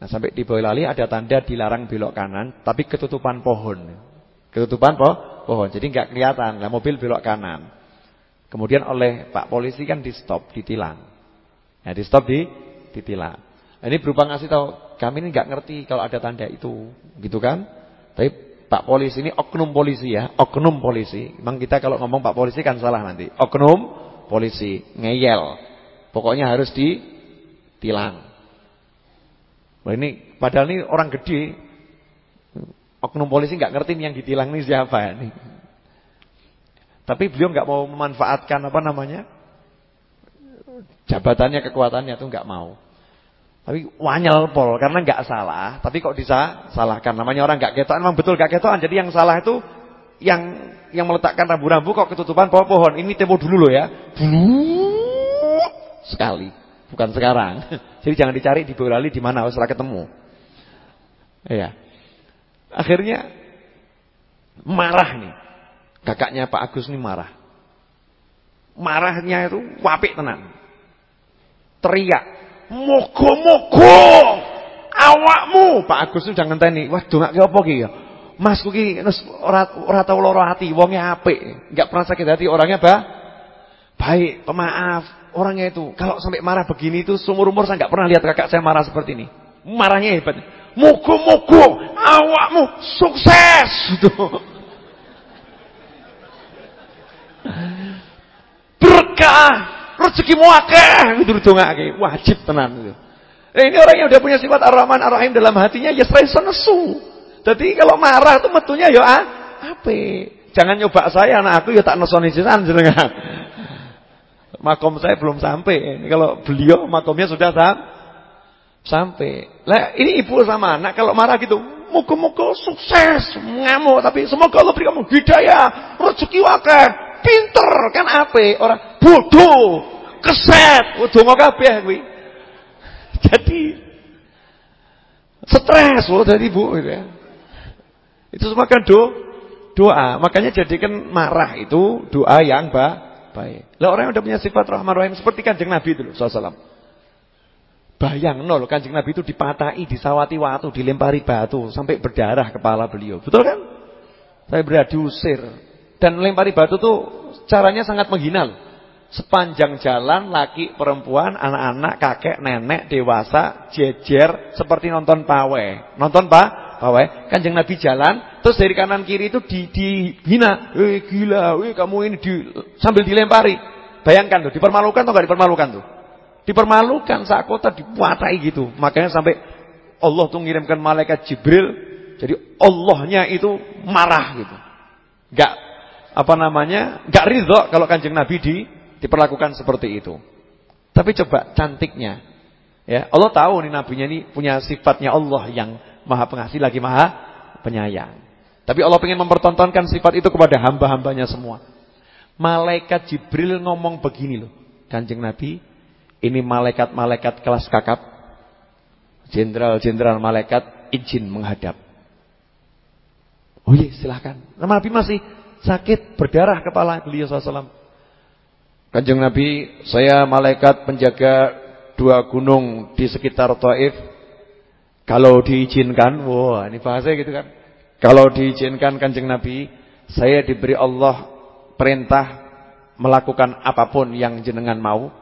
Speaker 1: Nah sampai di Boyolali ada tanda dilarang belok kanan, tapi ketutupan pohon. Ketutupan po pohon, jadi nggak kelihatan. Lah mobil belok kanan. Kemudian oleh Pak polisi kan di stop, ditilang. Nah di stop di ditilang. Nah, ini berupa ngasih tahu kami ini nggak ngerti kalau ada tanda itu, gitu kan? Tapi Pak polisi ini oknum polisi ya, oknum polisi. Memang kita kalau ngomong Pak polisi kan salah nanti. Oknum polisi, ngeyel. Pokoknya harus ditilang. Nah, ini padahal ini orang gede. Oknum polisi nggak ngerti yang ditilang ini siapa nih. Tapi beliau nggak mau memanfaatkan apa namanya? jabatannya, kekuatannya itu nggak mau. Tapi wanyel pol karena nggak salah, tapi kok bisa salahkan. Namanya orang nggak ketoan, memang betul nggak ketoan. Jadi yang salah itu yang yang meletakkan rambu-rambu kok ketutupan pohon pohon. Ini tempo dulu loh ya. Dulu sekali, bukan sekarang. Jadi jangan dicari di Boyolali di mana, setelah ketemu. Iya. Akhirnya marah nih. Kakaknya Pak Agus ini marah. Marahnya itu wapik tenan. Teriak, "Mogo-mogo! Awakmu!" Pak Agus sudah ngenteni. Wah, dongake apa ki ya? Mas ki ora ora tau lara ati, wonge apik, enggak pernah sakit hati, orangnya ba baik, pemaaf. Orangnya itu kalau sampai marah begini itu seumur umur saya enggak pernah lihat kakak saya marah seperti ini. Marahnya hebat. Mogo-mogo awakmu sukses. Berkah, rezekimu akeh gitu. Wajib tenan itu. Eh, ini orang yang udah punya sifat Ar-Rahman Ar-Rahim dalam hatinya ya sreso nesu. Jadi kalau marah itu metunya ya ah, apa? Jangan nyoba saya anak aku ya tak nesoni sisan jenengan. Makom saya belum sampai. Ini kalau beliau makomnya sudah sam sampai. Lah ini ibu sama anak kalau marah gitu, muka-muka sukses, ngamuk tapi semoga Allah beri kamu hidayah, rezeki wakil, pinter kan apa? Orang bodoh, keset, donga kabeh kuwi. Jadi stres loh dari ibu gitu ya. Itu semua kan do, doa. Makanya jadikan marah itu doa yang ba, baik. Lah orang yang udah punya sifat rahman rahim seperti kanjeng Nabi itu loh sallallahu Bayang nol kanjeng Nabi itu dipatahi, disawati waktu, dilempari batu sampai berdarah kepala beliau. Betul kan? Saya berada diusir. Dan lempari batu tuh caranya sangat menghina Sepanjang jalan laki, perempuan, anak-anak, kakek, nenek, dewasa, jejer seperti nonton pawai. Nonton pa? Pawai. Kanjeng Nabi jalan, terus dari kanan kiri itu di dihina. "Eh gila, eh kamu ini di, sambil dilempari." Bayangkan tuh, dipermalukan atau enggak dipermalukan tuh? Dipermalukan saat kota dipuatai gitu. Makanya sampai Allah tuh ngirimkan malaikat Jibril, jadi Allahnya itu marah gitu. Enggak apa namanya? Enggak ridho kalau Kanjeng Nabi di diperlakukan seperti itu. Tapi coba cantiknya. Ya, Allah tahu nih nabinya ini punya sifatnya Allah yang Maha Pengasih lagi Maha Penyayang. Tapi Allah ingin mempertontonkan sifat itu kepada hamba-hambanya semua. Malaikat Jibril ngomong begini loh. Kanjeng Nabi, ini malaikat-malaikat kelas kakap. Jenderal-jenderal malaikat izin menghadap. Oh iya silahkan. Nabi masih sakit berdarah kepala beliau SAW. Kanjeng Nabi, saya malaikat penjaga dua gunung di sekitar Taif. Kalau diizinkan, wah ini bahasa gitu kan. Kalau diizinkan Kanjeng Nabi, saya diberi Allah perintah melakukan apa pun yang jenengan mau.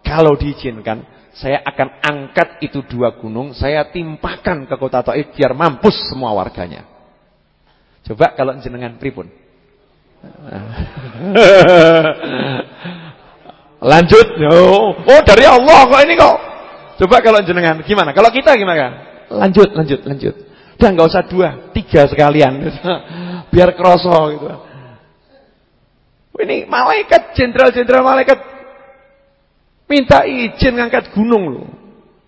Speaker 1: Kalau diizinkan, saya akan angkat itu dua gunung, saya timpakan ke kota Taif biar mampus semua warganya. Coba kalau jenengan pripun? Lanjut. Oh, oh dari Allah kok ini kok. Coba kalau jenengan gimana? Kalau kita gimana? Lanjut, lanjut, lanjut. Udah nggak usah dua, tiga sekalian. Biar kroso gitu. Ini malaikat, jenderal-jenderal malaikat minta izin ngangkat gunung loh.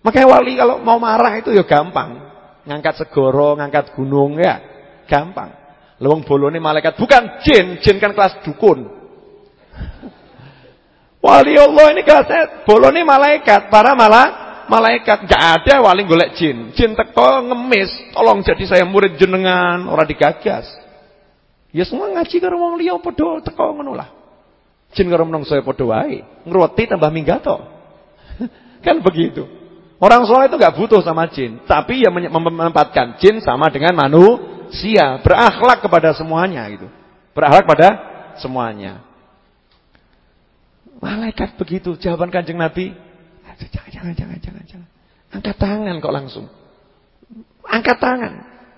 Speaker 1: Makanya wali kalau mau marah itu ya gampang. Ngangkat segoro, ngangkat gunung ya, gampang. Lewang bolone malaikat bukan jin, jin kan kelas dukun. Wali Allah ini kaset bolone malaikat, para malah malaikat. Enggak ada wali golek jin. Jin teko ngemis, tolong jadi saya murid jenengan, ora digagas. Ya semua ngaji karo wong liya padha teko ngono lah. Jin karo menungso padha wae, ngroti tambah minggato. kan begitu. Orang soleh itu enggak butuh sama jin, tapi ya menempatkan jin sama dengan manusia, berakhlak kepada semuanya gitu. Berakhlak pada semuanya. Malaikat begitu, jawaban Kanjeng Nabi, jangan jangan jangan jangan jangan. Angkat tangan kok langsung. Angkat tangan.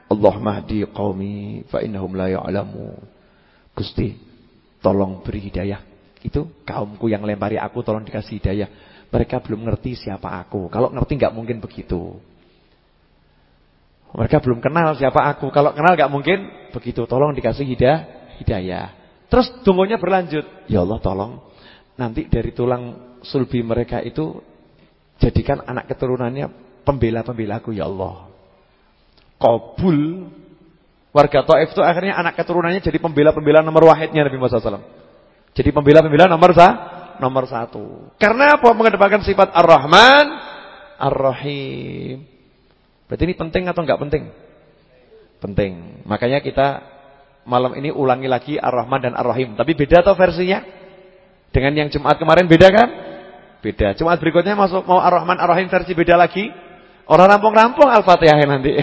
Speaker 1: Allah mahdi qaumi fa innahum la ya'lamu. Gusti, tolong beri hidayah. Itu kaumku yang lempari aku tolong dikasih hidayah. Mereka belum ngerti siapa aku. Kalau ngerti enggak mungkin begitu. Mereka belum kenal siapa aku. Kalau kenal enggak mungkin begitu. Tolong dikasih hidayah. hidayah. Terus tunggunya berlanjut. Ya Allah tolong nanti dari tulang sulbi mereka itu jadikan anak keturunannya pembela-pembelaku ya Allah. Kabul warga Taif itu akhirnya anak keturunannya jadi pembela-pembela nomor wahidnya Nabi Muhammad SAW. Jadi pembela-pembela nomor sa nomor satu. Karena apa? Mengedepankan sifat Ar-Rahman, Ar-Rahim. Berarti ini penting atau enggak penting? Penting. Makanya kita malam ini ulangi lagi Ar-Rahman dan Ar-Rahim. Tapi beda atau versinya? Dengan yang Jumat kemarin beda kan? Beda. Jumat berikutnya masuk mau Ar-Rahman Ar-Rahim versi beda lagi. Orang rampung-rampung Al-Fatihah nanti.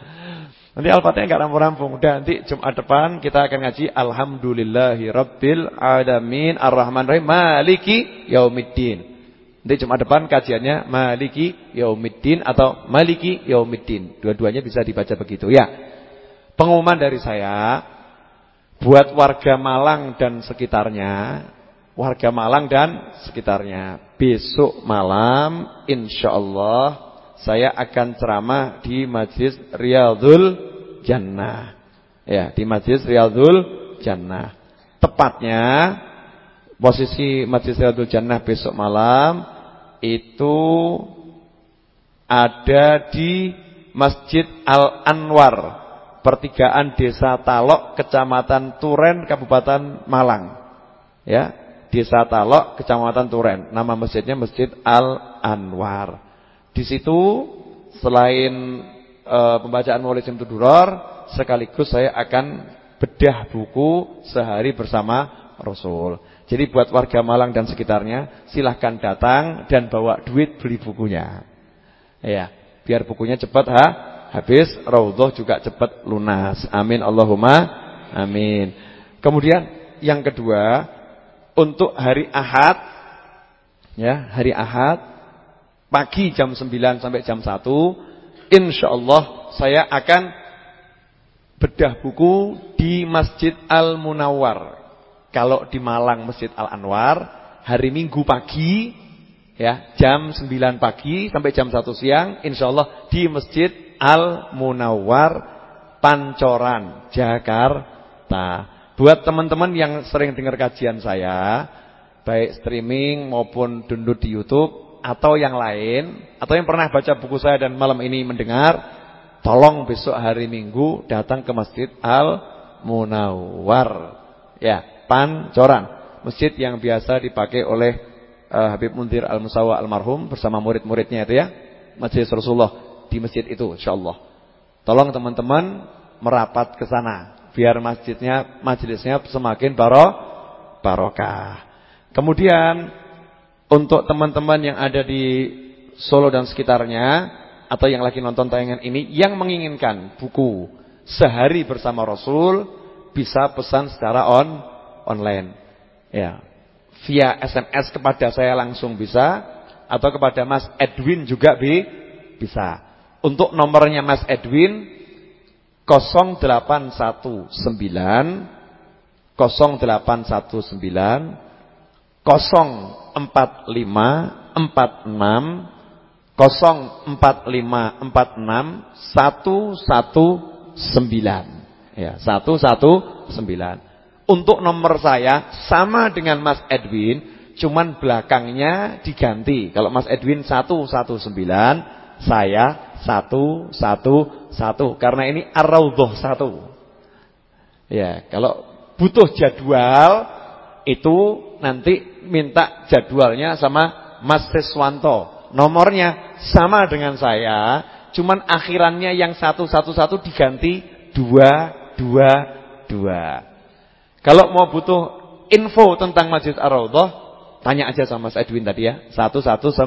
Speaker 1: nanti Al-Fatihah enggak rampung-rampung. Udah nanti Jumat depan kita akan ngaji Alhamdulillahi Rabbil Alamin Ar-Rahman Rahim Maliki Yaumiddin. Nanti Jumat depan kajiannya Maliki Yaumiddin atau Maliki Yaumiddin. Dua-duanya bisa dibaca begitu ya. Pengumuman dari saya buat warga Malang dan sekitarnya warga Malang dan sekitarnya. Besok malam insyaallah saya akan ceramah di Majlis Riyadul Jannah. Ya, di Majlis Riyadul Jannah. Tepatnya posisi Majlis Riyadul Jannah besok malam itu ada di Masjid Al-Anwar, pertigaan Desa Talok, Kecamatan Turen, Kabupaten Malang. Ya, Desa Talok, Kecamatan Turen. Nama masjidnya Masjid Al-Anwar. Di situ selain e, pembacaan Maulid Simtuduror, sekaligus saya akan bedah buku sehari bersama Rasul. Jadi buat warga Malang dan sekitarnya, silahkan datang dan bawa duit beli bukunya. Ya, biar bukunya cepat ha, habis, Raudhah juga cepat lunas. Amin Allahumma amin. Kemudian yang kedua, untuk hari Ahad ya, hari Ahad pagi jam 9 sampai jam 1 insyaallah saya akan bedah buku di Masjid Al Munawwar. Kalau di Malang Masjid Al Anwar hari Minggu pagi ya, jam 9 pagi sampai jam 1 siang insyaallah di Masjid Al Munawwar Pancoran, Jakarta. Buat teman-teman yang sering dengar kajian saya, baik streaming maupun download di YouTube atau yang lain, atau yang pernah baca buku saya dan malam ini mendengar, tolong besok hari Minggu datang ke Masjid Al Munawwar. Ya, Pancoran. Masjid yang biasa dipakai oleh uh, Habib Muntir Al-Musawa almarhum bersama murid-muridnya itu ya. Masjid Rasulullah di masjid itu insyaallah. Tolong teman-teman merapat ke sana biar masjidnya majelisnya semakin baro barokah. Kemudian untuk teman-teman yang ada di Solo dan sekitarnya atau yang lagi nonton tayangan ini yang menginginkan buku Sehari Bersama Rasul bisa pesan secara on online. Ya. Via SMS kepada saya langsung bisa atau kepada Mas Edwin juga bi bisa. Untuk nomornya Mas Edwin 0819 0819 45 46 045 46 119 ya 119 untuk nomor saya sama dengan Mas Edwin cuman belakangnya diganti kalau Mas Edwin 119 saya satu, satu, satu. Karena ini ar-raudhah satu. Ya, kalau butuh jadwal itu nanti minta jadwalnya sama Mas Siswanto. Nomornya sama dengan saya, cuman akhirannya yang satu satu satu diganti dua dua dua. Kalau mau butuh info tentang Masjid Ar-Raudhah, tanya aja sama Mas Edwin tadi ya. 119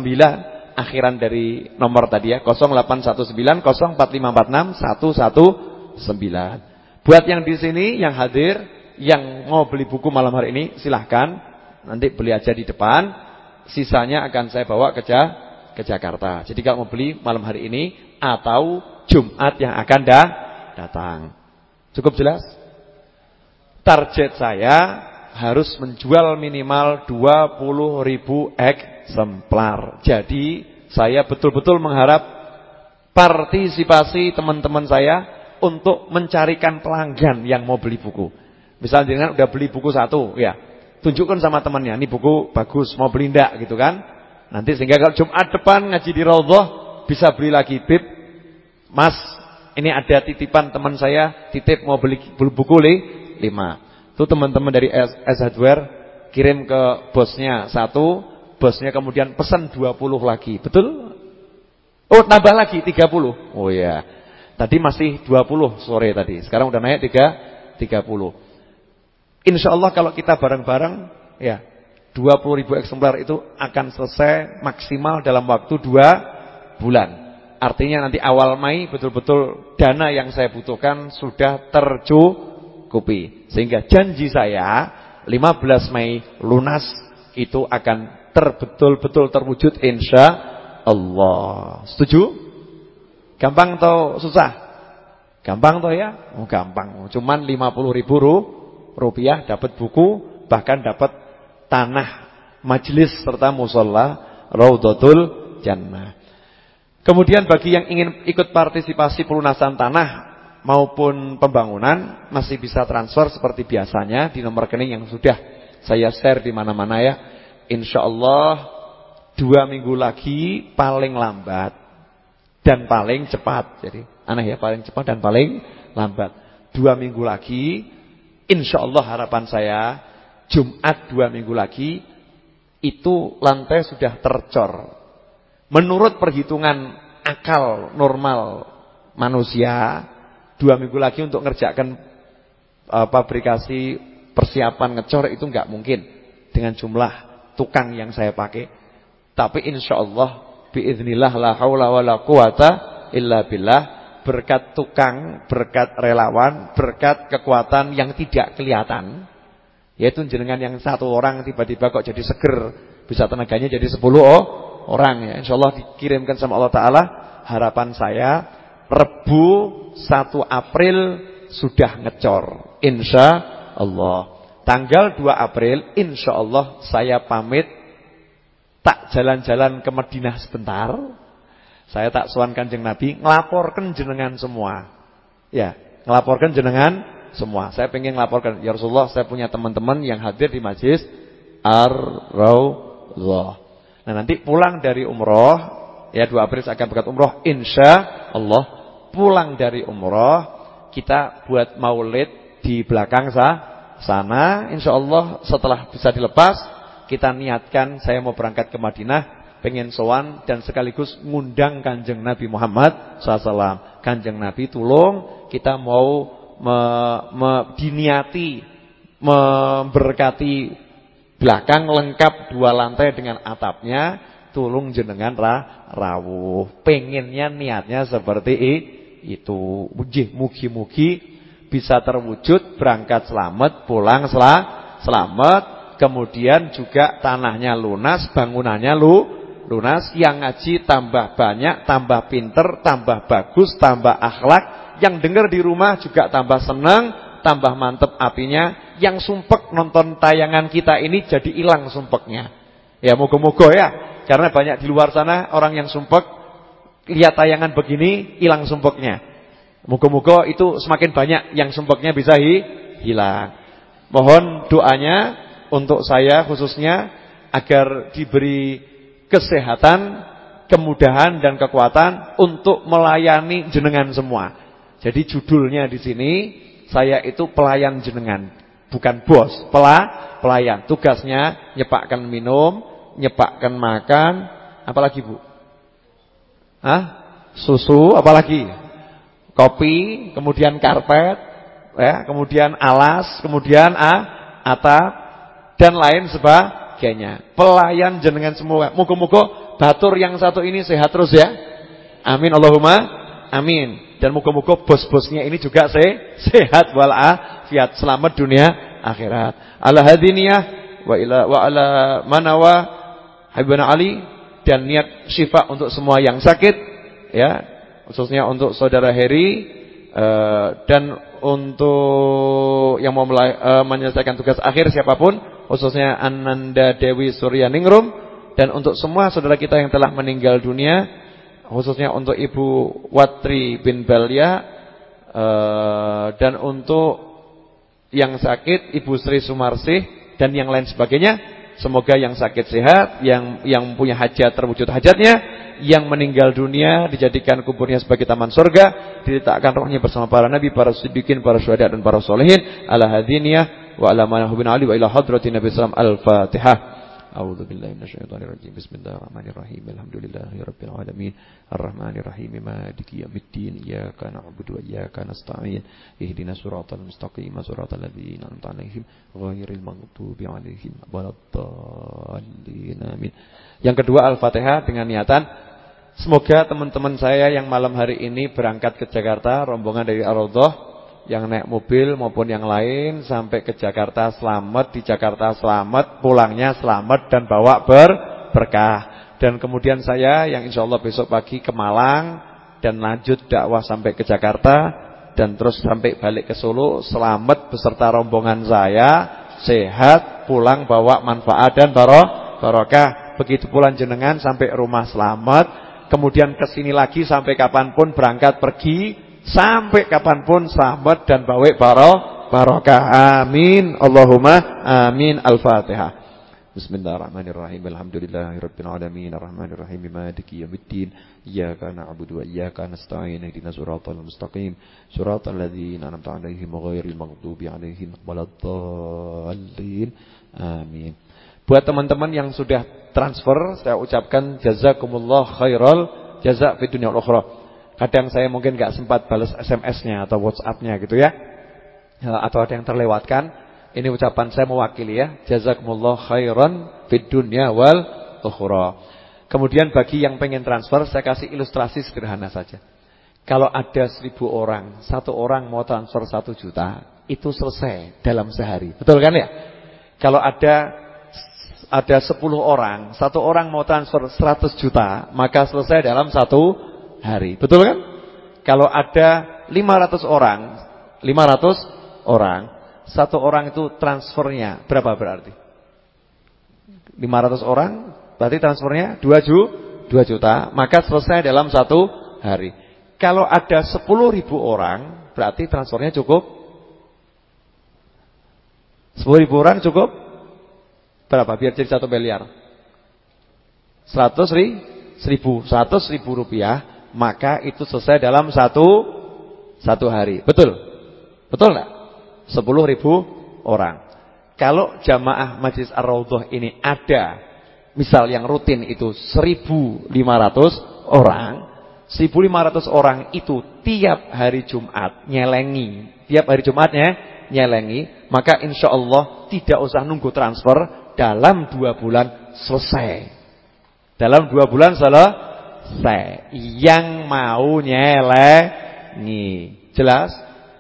Speaker 1: akhiran dari nomor tadi ya 0819 04546119. Buat yang di sini yang hadir yang mau beli buku malam hari ini silahkan nanti beli aja di depan. Sisanya akan saya bawa ke ke Jakarta. Jadi kalau mau beli malam hari ini atau Jumat yang akan datang. Cukup jelas? Target saya harus menjual minimal 20 ribu eksemplar. Jadi saya betul-betul mengharap partisipasi teman-teman saya untuk mencarikan pelanggan yang mau beli buku. Misalnya dengan udah beli buku satu, ya tunjukkan sama temannya, ini buku bagus, mau beli ndak gitu kan. Nanti sehingga kalau Jumat depan ngaji di Raudhah bisa beli lagi bib. Mas, ini ada titipan teman saya, titip mau beli buku li, lima. Itu teman-teman dari S Hardware kirim ke bosnya satu, bosnya kemudian pesan 20 lagi. Betul? Oh, nambah lagi 30. Oh ya. Tadi masih 20 sore tadi. Sekarang udah naik 3 30. Insya Allah kalau kita bareng-bareng ya 20 ribu eksemplar itu akan selesai maksimal dalam waktu 2 bulan. Artinya nanti awal Mei betul-betul dana yang saya butuhkan sudah tercu kopi. Sehingga janji saya 15 Mei lunas itu akan terbetul-betul terwujud insya Allah. Setuju? Gampang atau susah? Gampang toh ya? Oh, gampang. Cuman 50 ribu rupiah dapat buku, bahkan dapat tanah majelis serta musola Raudatul Jannah. Kemudian bagi yang ingin ikut partisipasi pelunasan tanah maupun pembangunan masih bisa transfer seperti biasanya di nomor rekening yang sudah saya share di mana-mana ya. Insya Allah dua minggu lagi paling lambat dan paling cepat. Jadi aneh ya paling cepat dan paling lambat. Dua minggu lagi, insya Allah harapan saya Jumat dua minggu lagi itu lantai sudah tercor. Menurut perhitungan akal normal manusia dua minggu lagi untuk ngerjakan uh, pabrikasi persiapan ngecor itu nggak mungkin dengan jumlah tukang yang saya pakai. Tapi insya Allah biiznillah la haula wala quwata illa billah berkat tukang, berkat relawan, berkat kekuatan yang tidak kelihatan. Yaitu jenengan yang satu orang tiba-tiba kok jadi seger, bisa tenaganya jadi sepuluh oh, orang ya. Insya Allah dikirimkan sama Allah Taala. Harapan saya Rebu 1 April sudah ngecor. Insya Allah. Tanggal 2 April insya Allah saya pamit tak jalan-jalan ke Madinah sebentar. Saya tak suan kanjeng Nabi ngelaporkan jenengan semua. Ya, ngelaporkan jenengan semua. Saya pengen ngelaporkan ya Rasulullah saya punya teman-teman yang hadir di majlis Ar-Raudhah. Nah, nanti pulang dari umroh ya 2 April saya akan berangkat umroh insya Allah pulang dari umroh kita buat maulid di belakang sah, sana. Insyaallah setelah bisa dilepas kita niatkan saya mau berangkat ke Madinah pengen sowan dan sekaligus ngundang Kanjeng Nabi Muhammad SAW Kanjeng Nabi tolong kita mau me, me, diniati memberkati belakang lengkap dua lantai dengan atapnya tolong jenengan ra, rawuh. Pengennya niatnya seperti ini itu mujih mugi-mugi bisa terwujud berangkat selamat pulang sel selamat. Kemudian juga tanahnya lunas bangunannya lu lunas. Yang ngaji tambah banyak tambah pinter tambah bagus tambah akhlak. Yang dengar di rumah juga tambah senang tambah mantep apinya. Yang sumpek nonton tayangan kita ini jadi hilang sumpeknya. Ya moga-moga ya. Karena banyak di luar sana orang yang sumpek lihat tayangan begini hilang sumpeknya. Moga-moga itu semakin banyak yang sumpeknya bisa hi, hilang. Mohon doanya untuk saya khususnya agar diberi kesehatan, kemudahan dan kekuatan untuk melayani jenengan semua. Jadi judulnya di sini saya itu pelayan jenengan. bukan bos, pela, pelayan. Tugasnya nyepakkan minum, nyepakkan makan, apalagi Bu? Hah? Susu, apalagi? Kopi, kemudian karpet, ya, kemudian alas, kemudian ah, atap dan lain sebagainya. Pelayan jenengan semua. Muga-muga batur yang satu ini sehat terus ya. Amin Allahumma amin. Dan muga-muga bos-bosnya ini juga se sehat wal afiat, selamat dunia akhirat. Ala hadiniyah wa ila wa ala manawa Habibana Ali dan niat syifa untuk semua yang sakit ya, khususnya untuk saudara Heri uh, dan untuk yang mau uh, menyelesaikan tugas akhir siapa pun khususnya Ananda Dewi Surya Ningrum dan untuk semua saudara kita yang telah meninggal dunia khususnya untuk Ibu Watri bin Balia uh, dan untuk yang sakit Ibu Sri Sumarsih dan yang lain sebagainya. Semoga yang sakit sehat, yang yang punya hajat terwujud hajatnya, yang meninggal dunia dijadikan kuburnya sebagai taman surga, diletakkan rohnya bersama para nabi, para siddiqin, para syuhada dan para solehin. Ala hadiniyah wa ala manahubin ali wa ila hadratin Nabi sallam al-Fatihah. أعوذ بالله من الشيطان الرجيم بسم الله الرحمن الرحيم الحمد لله رب العالمين الرحمن الرحيم مالك يوم الدين إياك نعبد وإياك نستعين اهدنا الصراط المستقيم صراط الذين أنعمت عليهم غير المغضوب عليهم ولا الضالين آمين Yang kedua Al-Fatihah dengan niatan Semoga teman-teman saya yang malam hari ini berangkat ke Jakarta Rombongan dari Ar-Raudhah yang naik mobil maupun yang lain sampai ke Jakarta selamat, di Jakarta selamat, pulangnya selamat dan bawa berkah. Dan kemudian saya yang insya Allah besok pagi ke Malang dan lanjut dakwah sampai ke Jakarta dan terus sampai balik ke Solo. Selamat beserta rombongan saya. Sehat pulang bawa manfaat dan barokah. Begitu pulang jenengan sampai rumah selamat, kemudian ke sini lagi sampai kapan pun berangkat pergi Sampai kapan pun sahabat dan bawa barokah. Amin. Allahumma amin. Al-Fatihah. Bismillahirrahmanirrahim. Alhamdulillahirabbil alamin. Arrahmanirrahim. Maliki yaumiddin. Iyyaka na'budu wa iyyaka nasta'in. Ihdinas siratal mustaqim. Siratal ladzina an'amta 'alaihim ghairil maghdubi 'alaihim waladdallin. Amin. Buat teman-teman yang sudah transfer, saya ucapkan jazakumullah khairal jazak fid dunya wal akhirah. Kadang saya mungkin nggak sempat balas SMS-nya atau WhatsApp-nya gitu ya. ya. Atau ada yang terlewatkan. Ini ucapan saya mewakili ya. Jazakumullah khairan fid dunya wal ukhra. Kemudian bagi yang pengen transfer saya kasih ilustrasi sederhana saja. Kalau ada seribu orang, satu orang mau transfer satu juta, itu selesai dalam sehari. Betul kan ya? Kalau ada ada sepuluh orang, satu orang mau transfer seratus juta, maka selesai dalam satu hari. Betul kan? Kalau ada 500 orang, 500 orang, satu orang itu transfernya berapa berarti? 500 orang berarti transfernya 2 juta, 2 juta, maka selesai dalam satu hari. Kalau ada 10 ribu orang, berarti transfernya cukup 10 ribu orang cukup berapa? Biar jadi satu miliar. 100 ribu, 100 ribu rupiah maka itu selesai dalam satu satu hari. Betul? Betul enggak? 10 ribu orang. Kalau jamaah Majlis Ar-Raudhah ini ada misal yang rutin itu 1500 orang, 1500 orang itu tiap hari Jumat nyelengi, tiap hari Jumatnya nyelengi, maka insya Allah tidak usah nunggu transfer dalam dua bulan selesai. Dalam dua bulan salah selesai. Yang mau nyelengi. Jelas?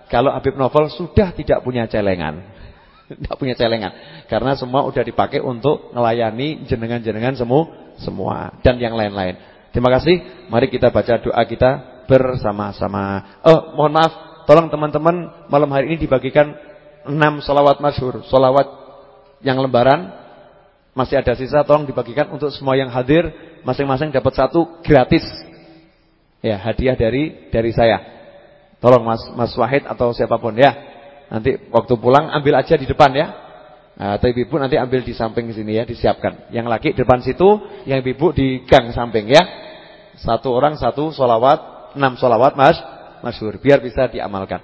Speaker 1: Kalau Habib Novel sudah tidak punya celengan. Tidak punya celengan. Karena semua sudah dipakai untuk melayani jenengan-jenengan semua semua dan yang lain-lain. Terima kasih. Mari kita baca doa kita bersama-sama. Oh, mohon maaf, tolong teman-teman malam hari ini dibagikan 6 salawat masyhur, salawat yang lembaran masih ada sisa tolong dibagikan untuk semua yang hadir masing-masing dapat satu gratis. Ya, hadiah dari dari saya. Tolong Mas Mas Wahid atau siapa pun ya. Nanti waktu pulang ambil aja di depan ya. Nah, atau ibu-ibu nanti ambil di samping sini ya, disiapkan. Yang laki depan situ, yang ibu di gang samping ya. Satu orang satu solawat, enam solawat mas, masyhur, biar bisa diamalkan.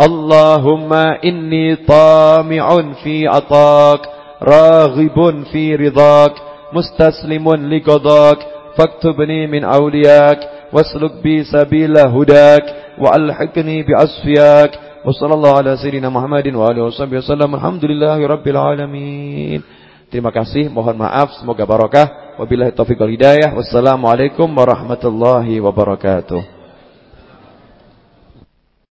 Speaker 1: Allahumma inni tami'un fi atak Raghibun fi ridak Mustaslimun li qadak Faktubni min awliyak Wasluk bi sabila hudak Wa alhikni bi asfiyak. Wa sallallahu ala Muhammadin Wa Terima kasih, mohon maaf, semoga Wabillahi taufiq wal hidayah. Wassalamualaikum warahmatullahi wabarakatuh.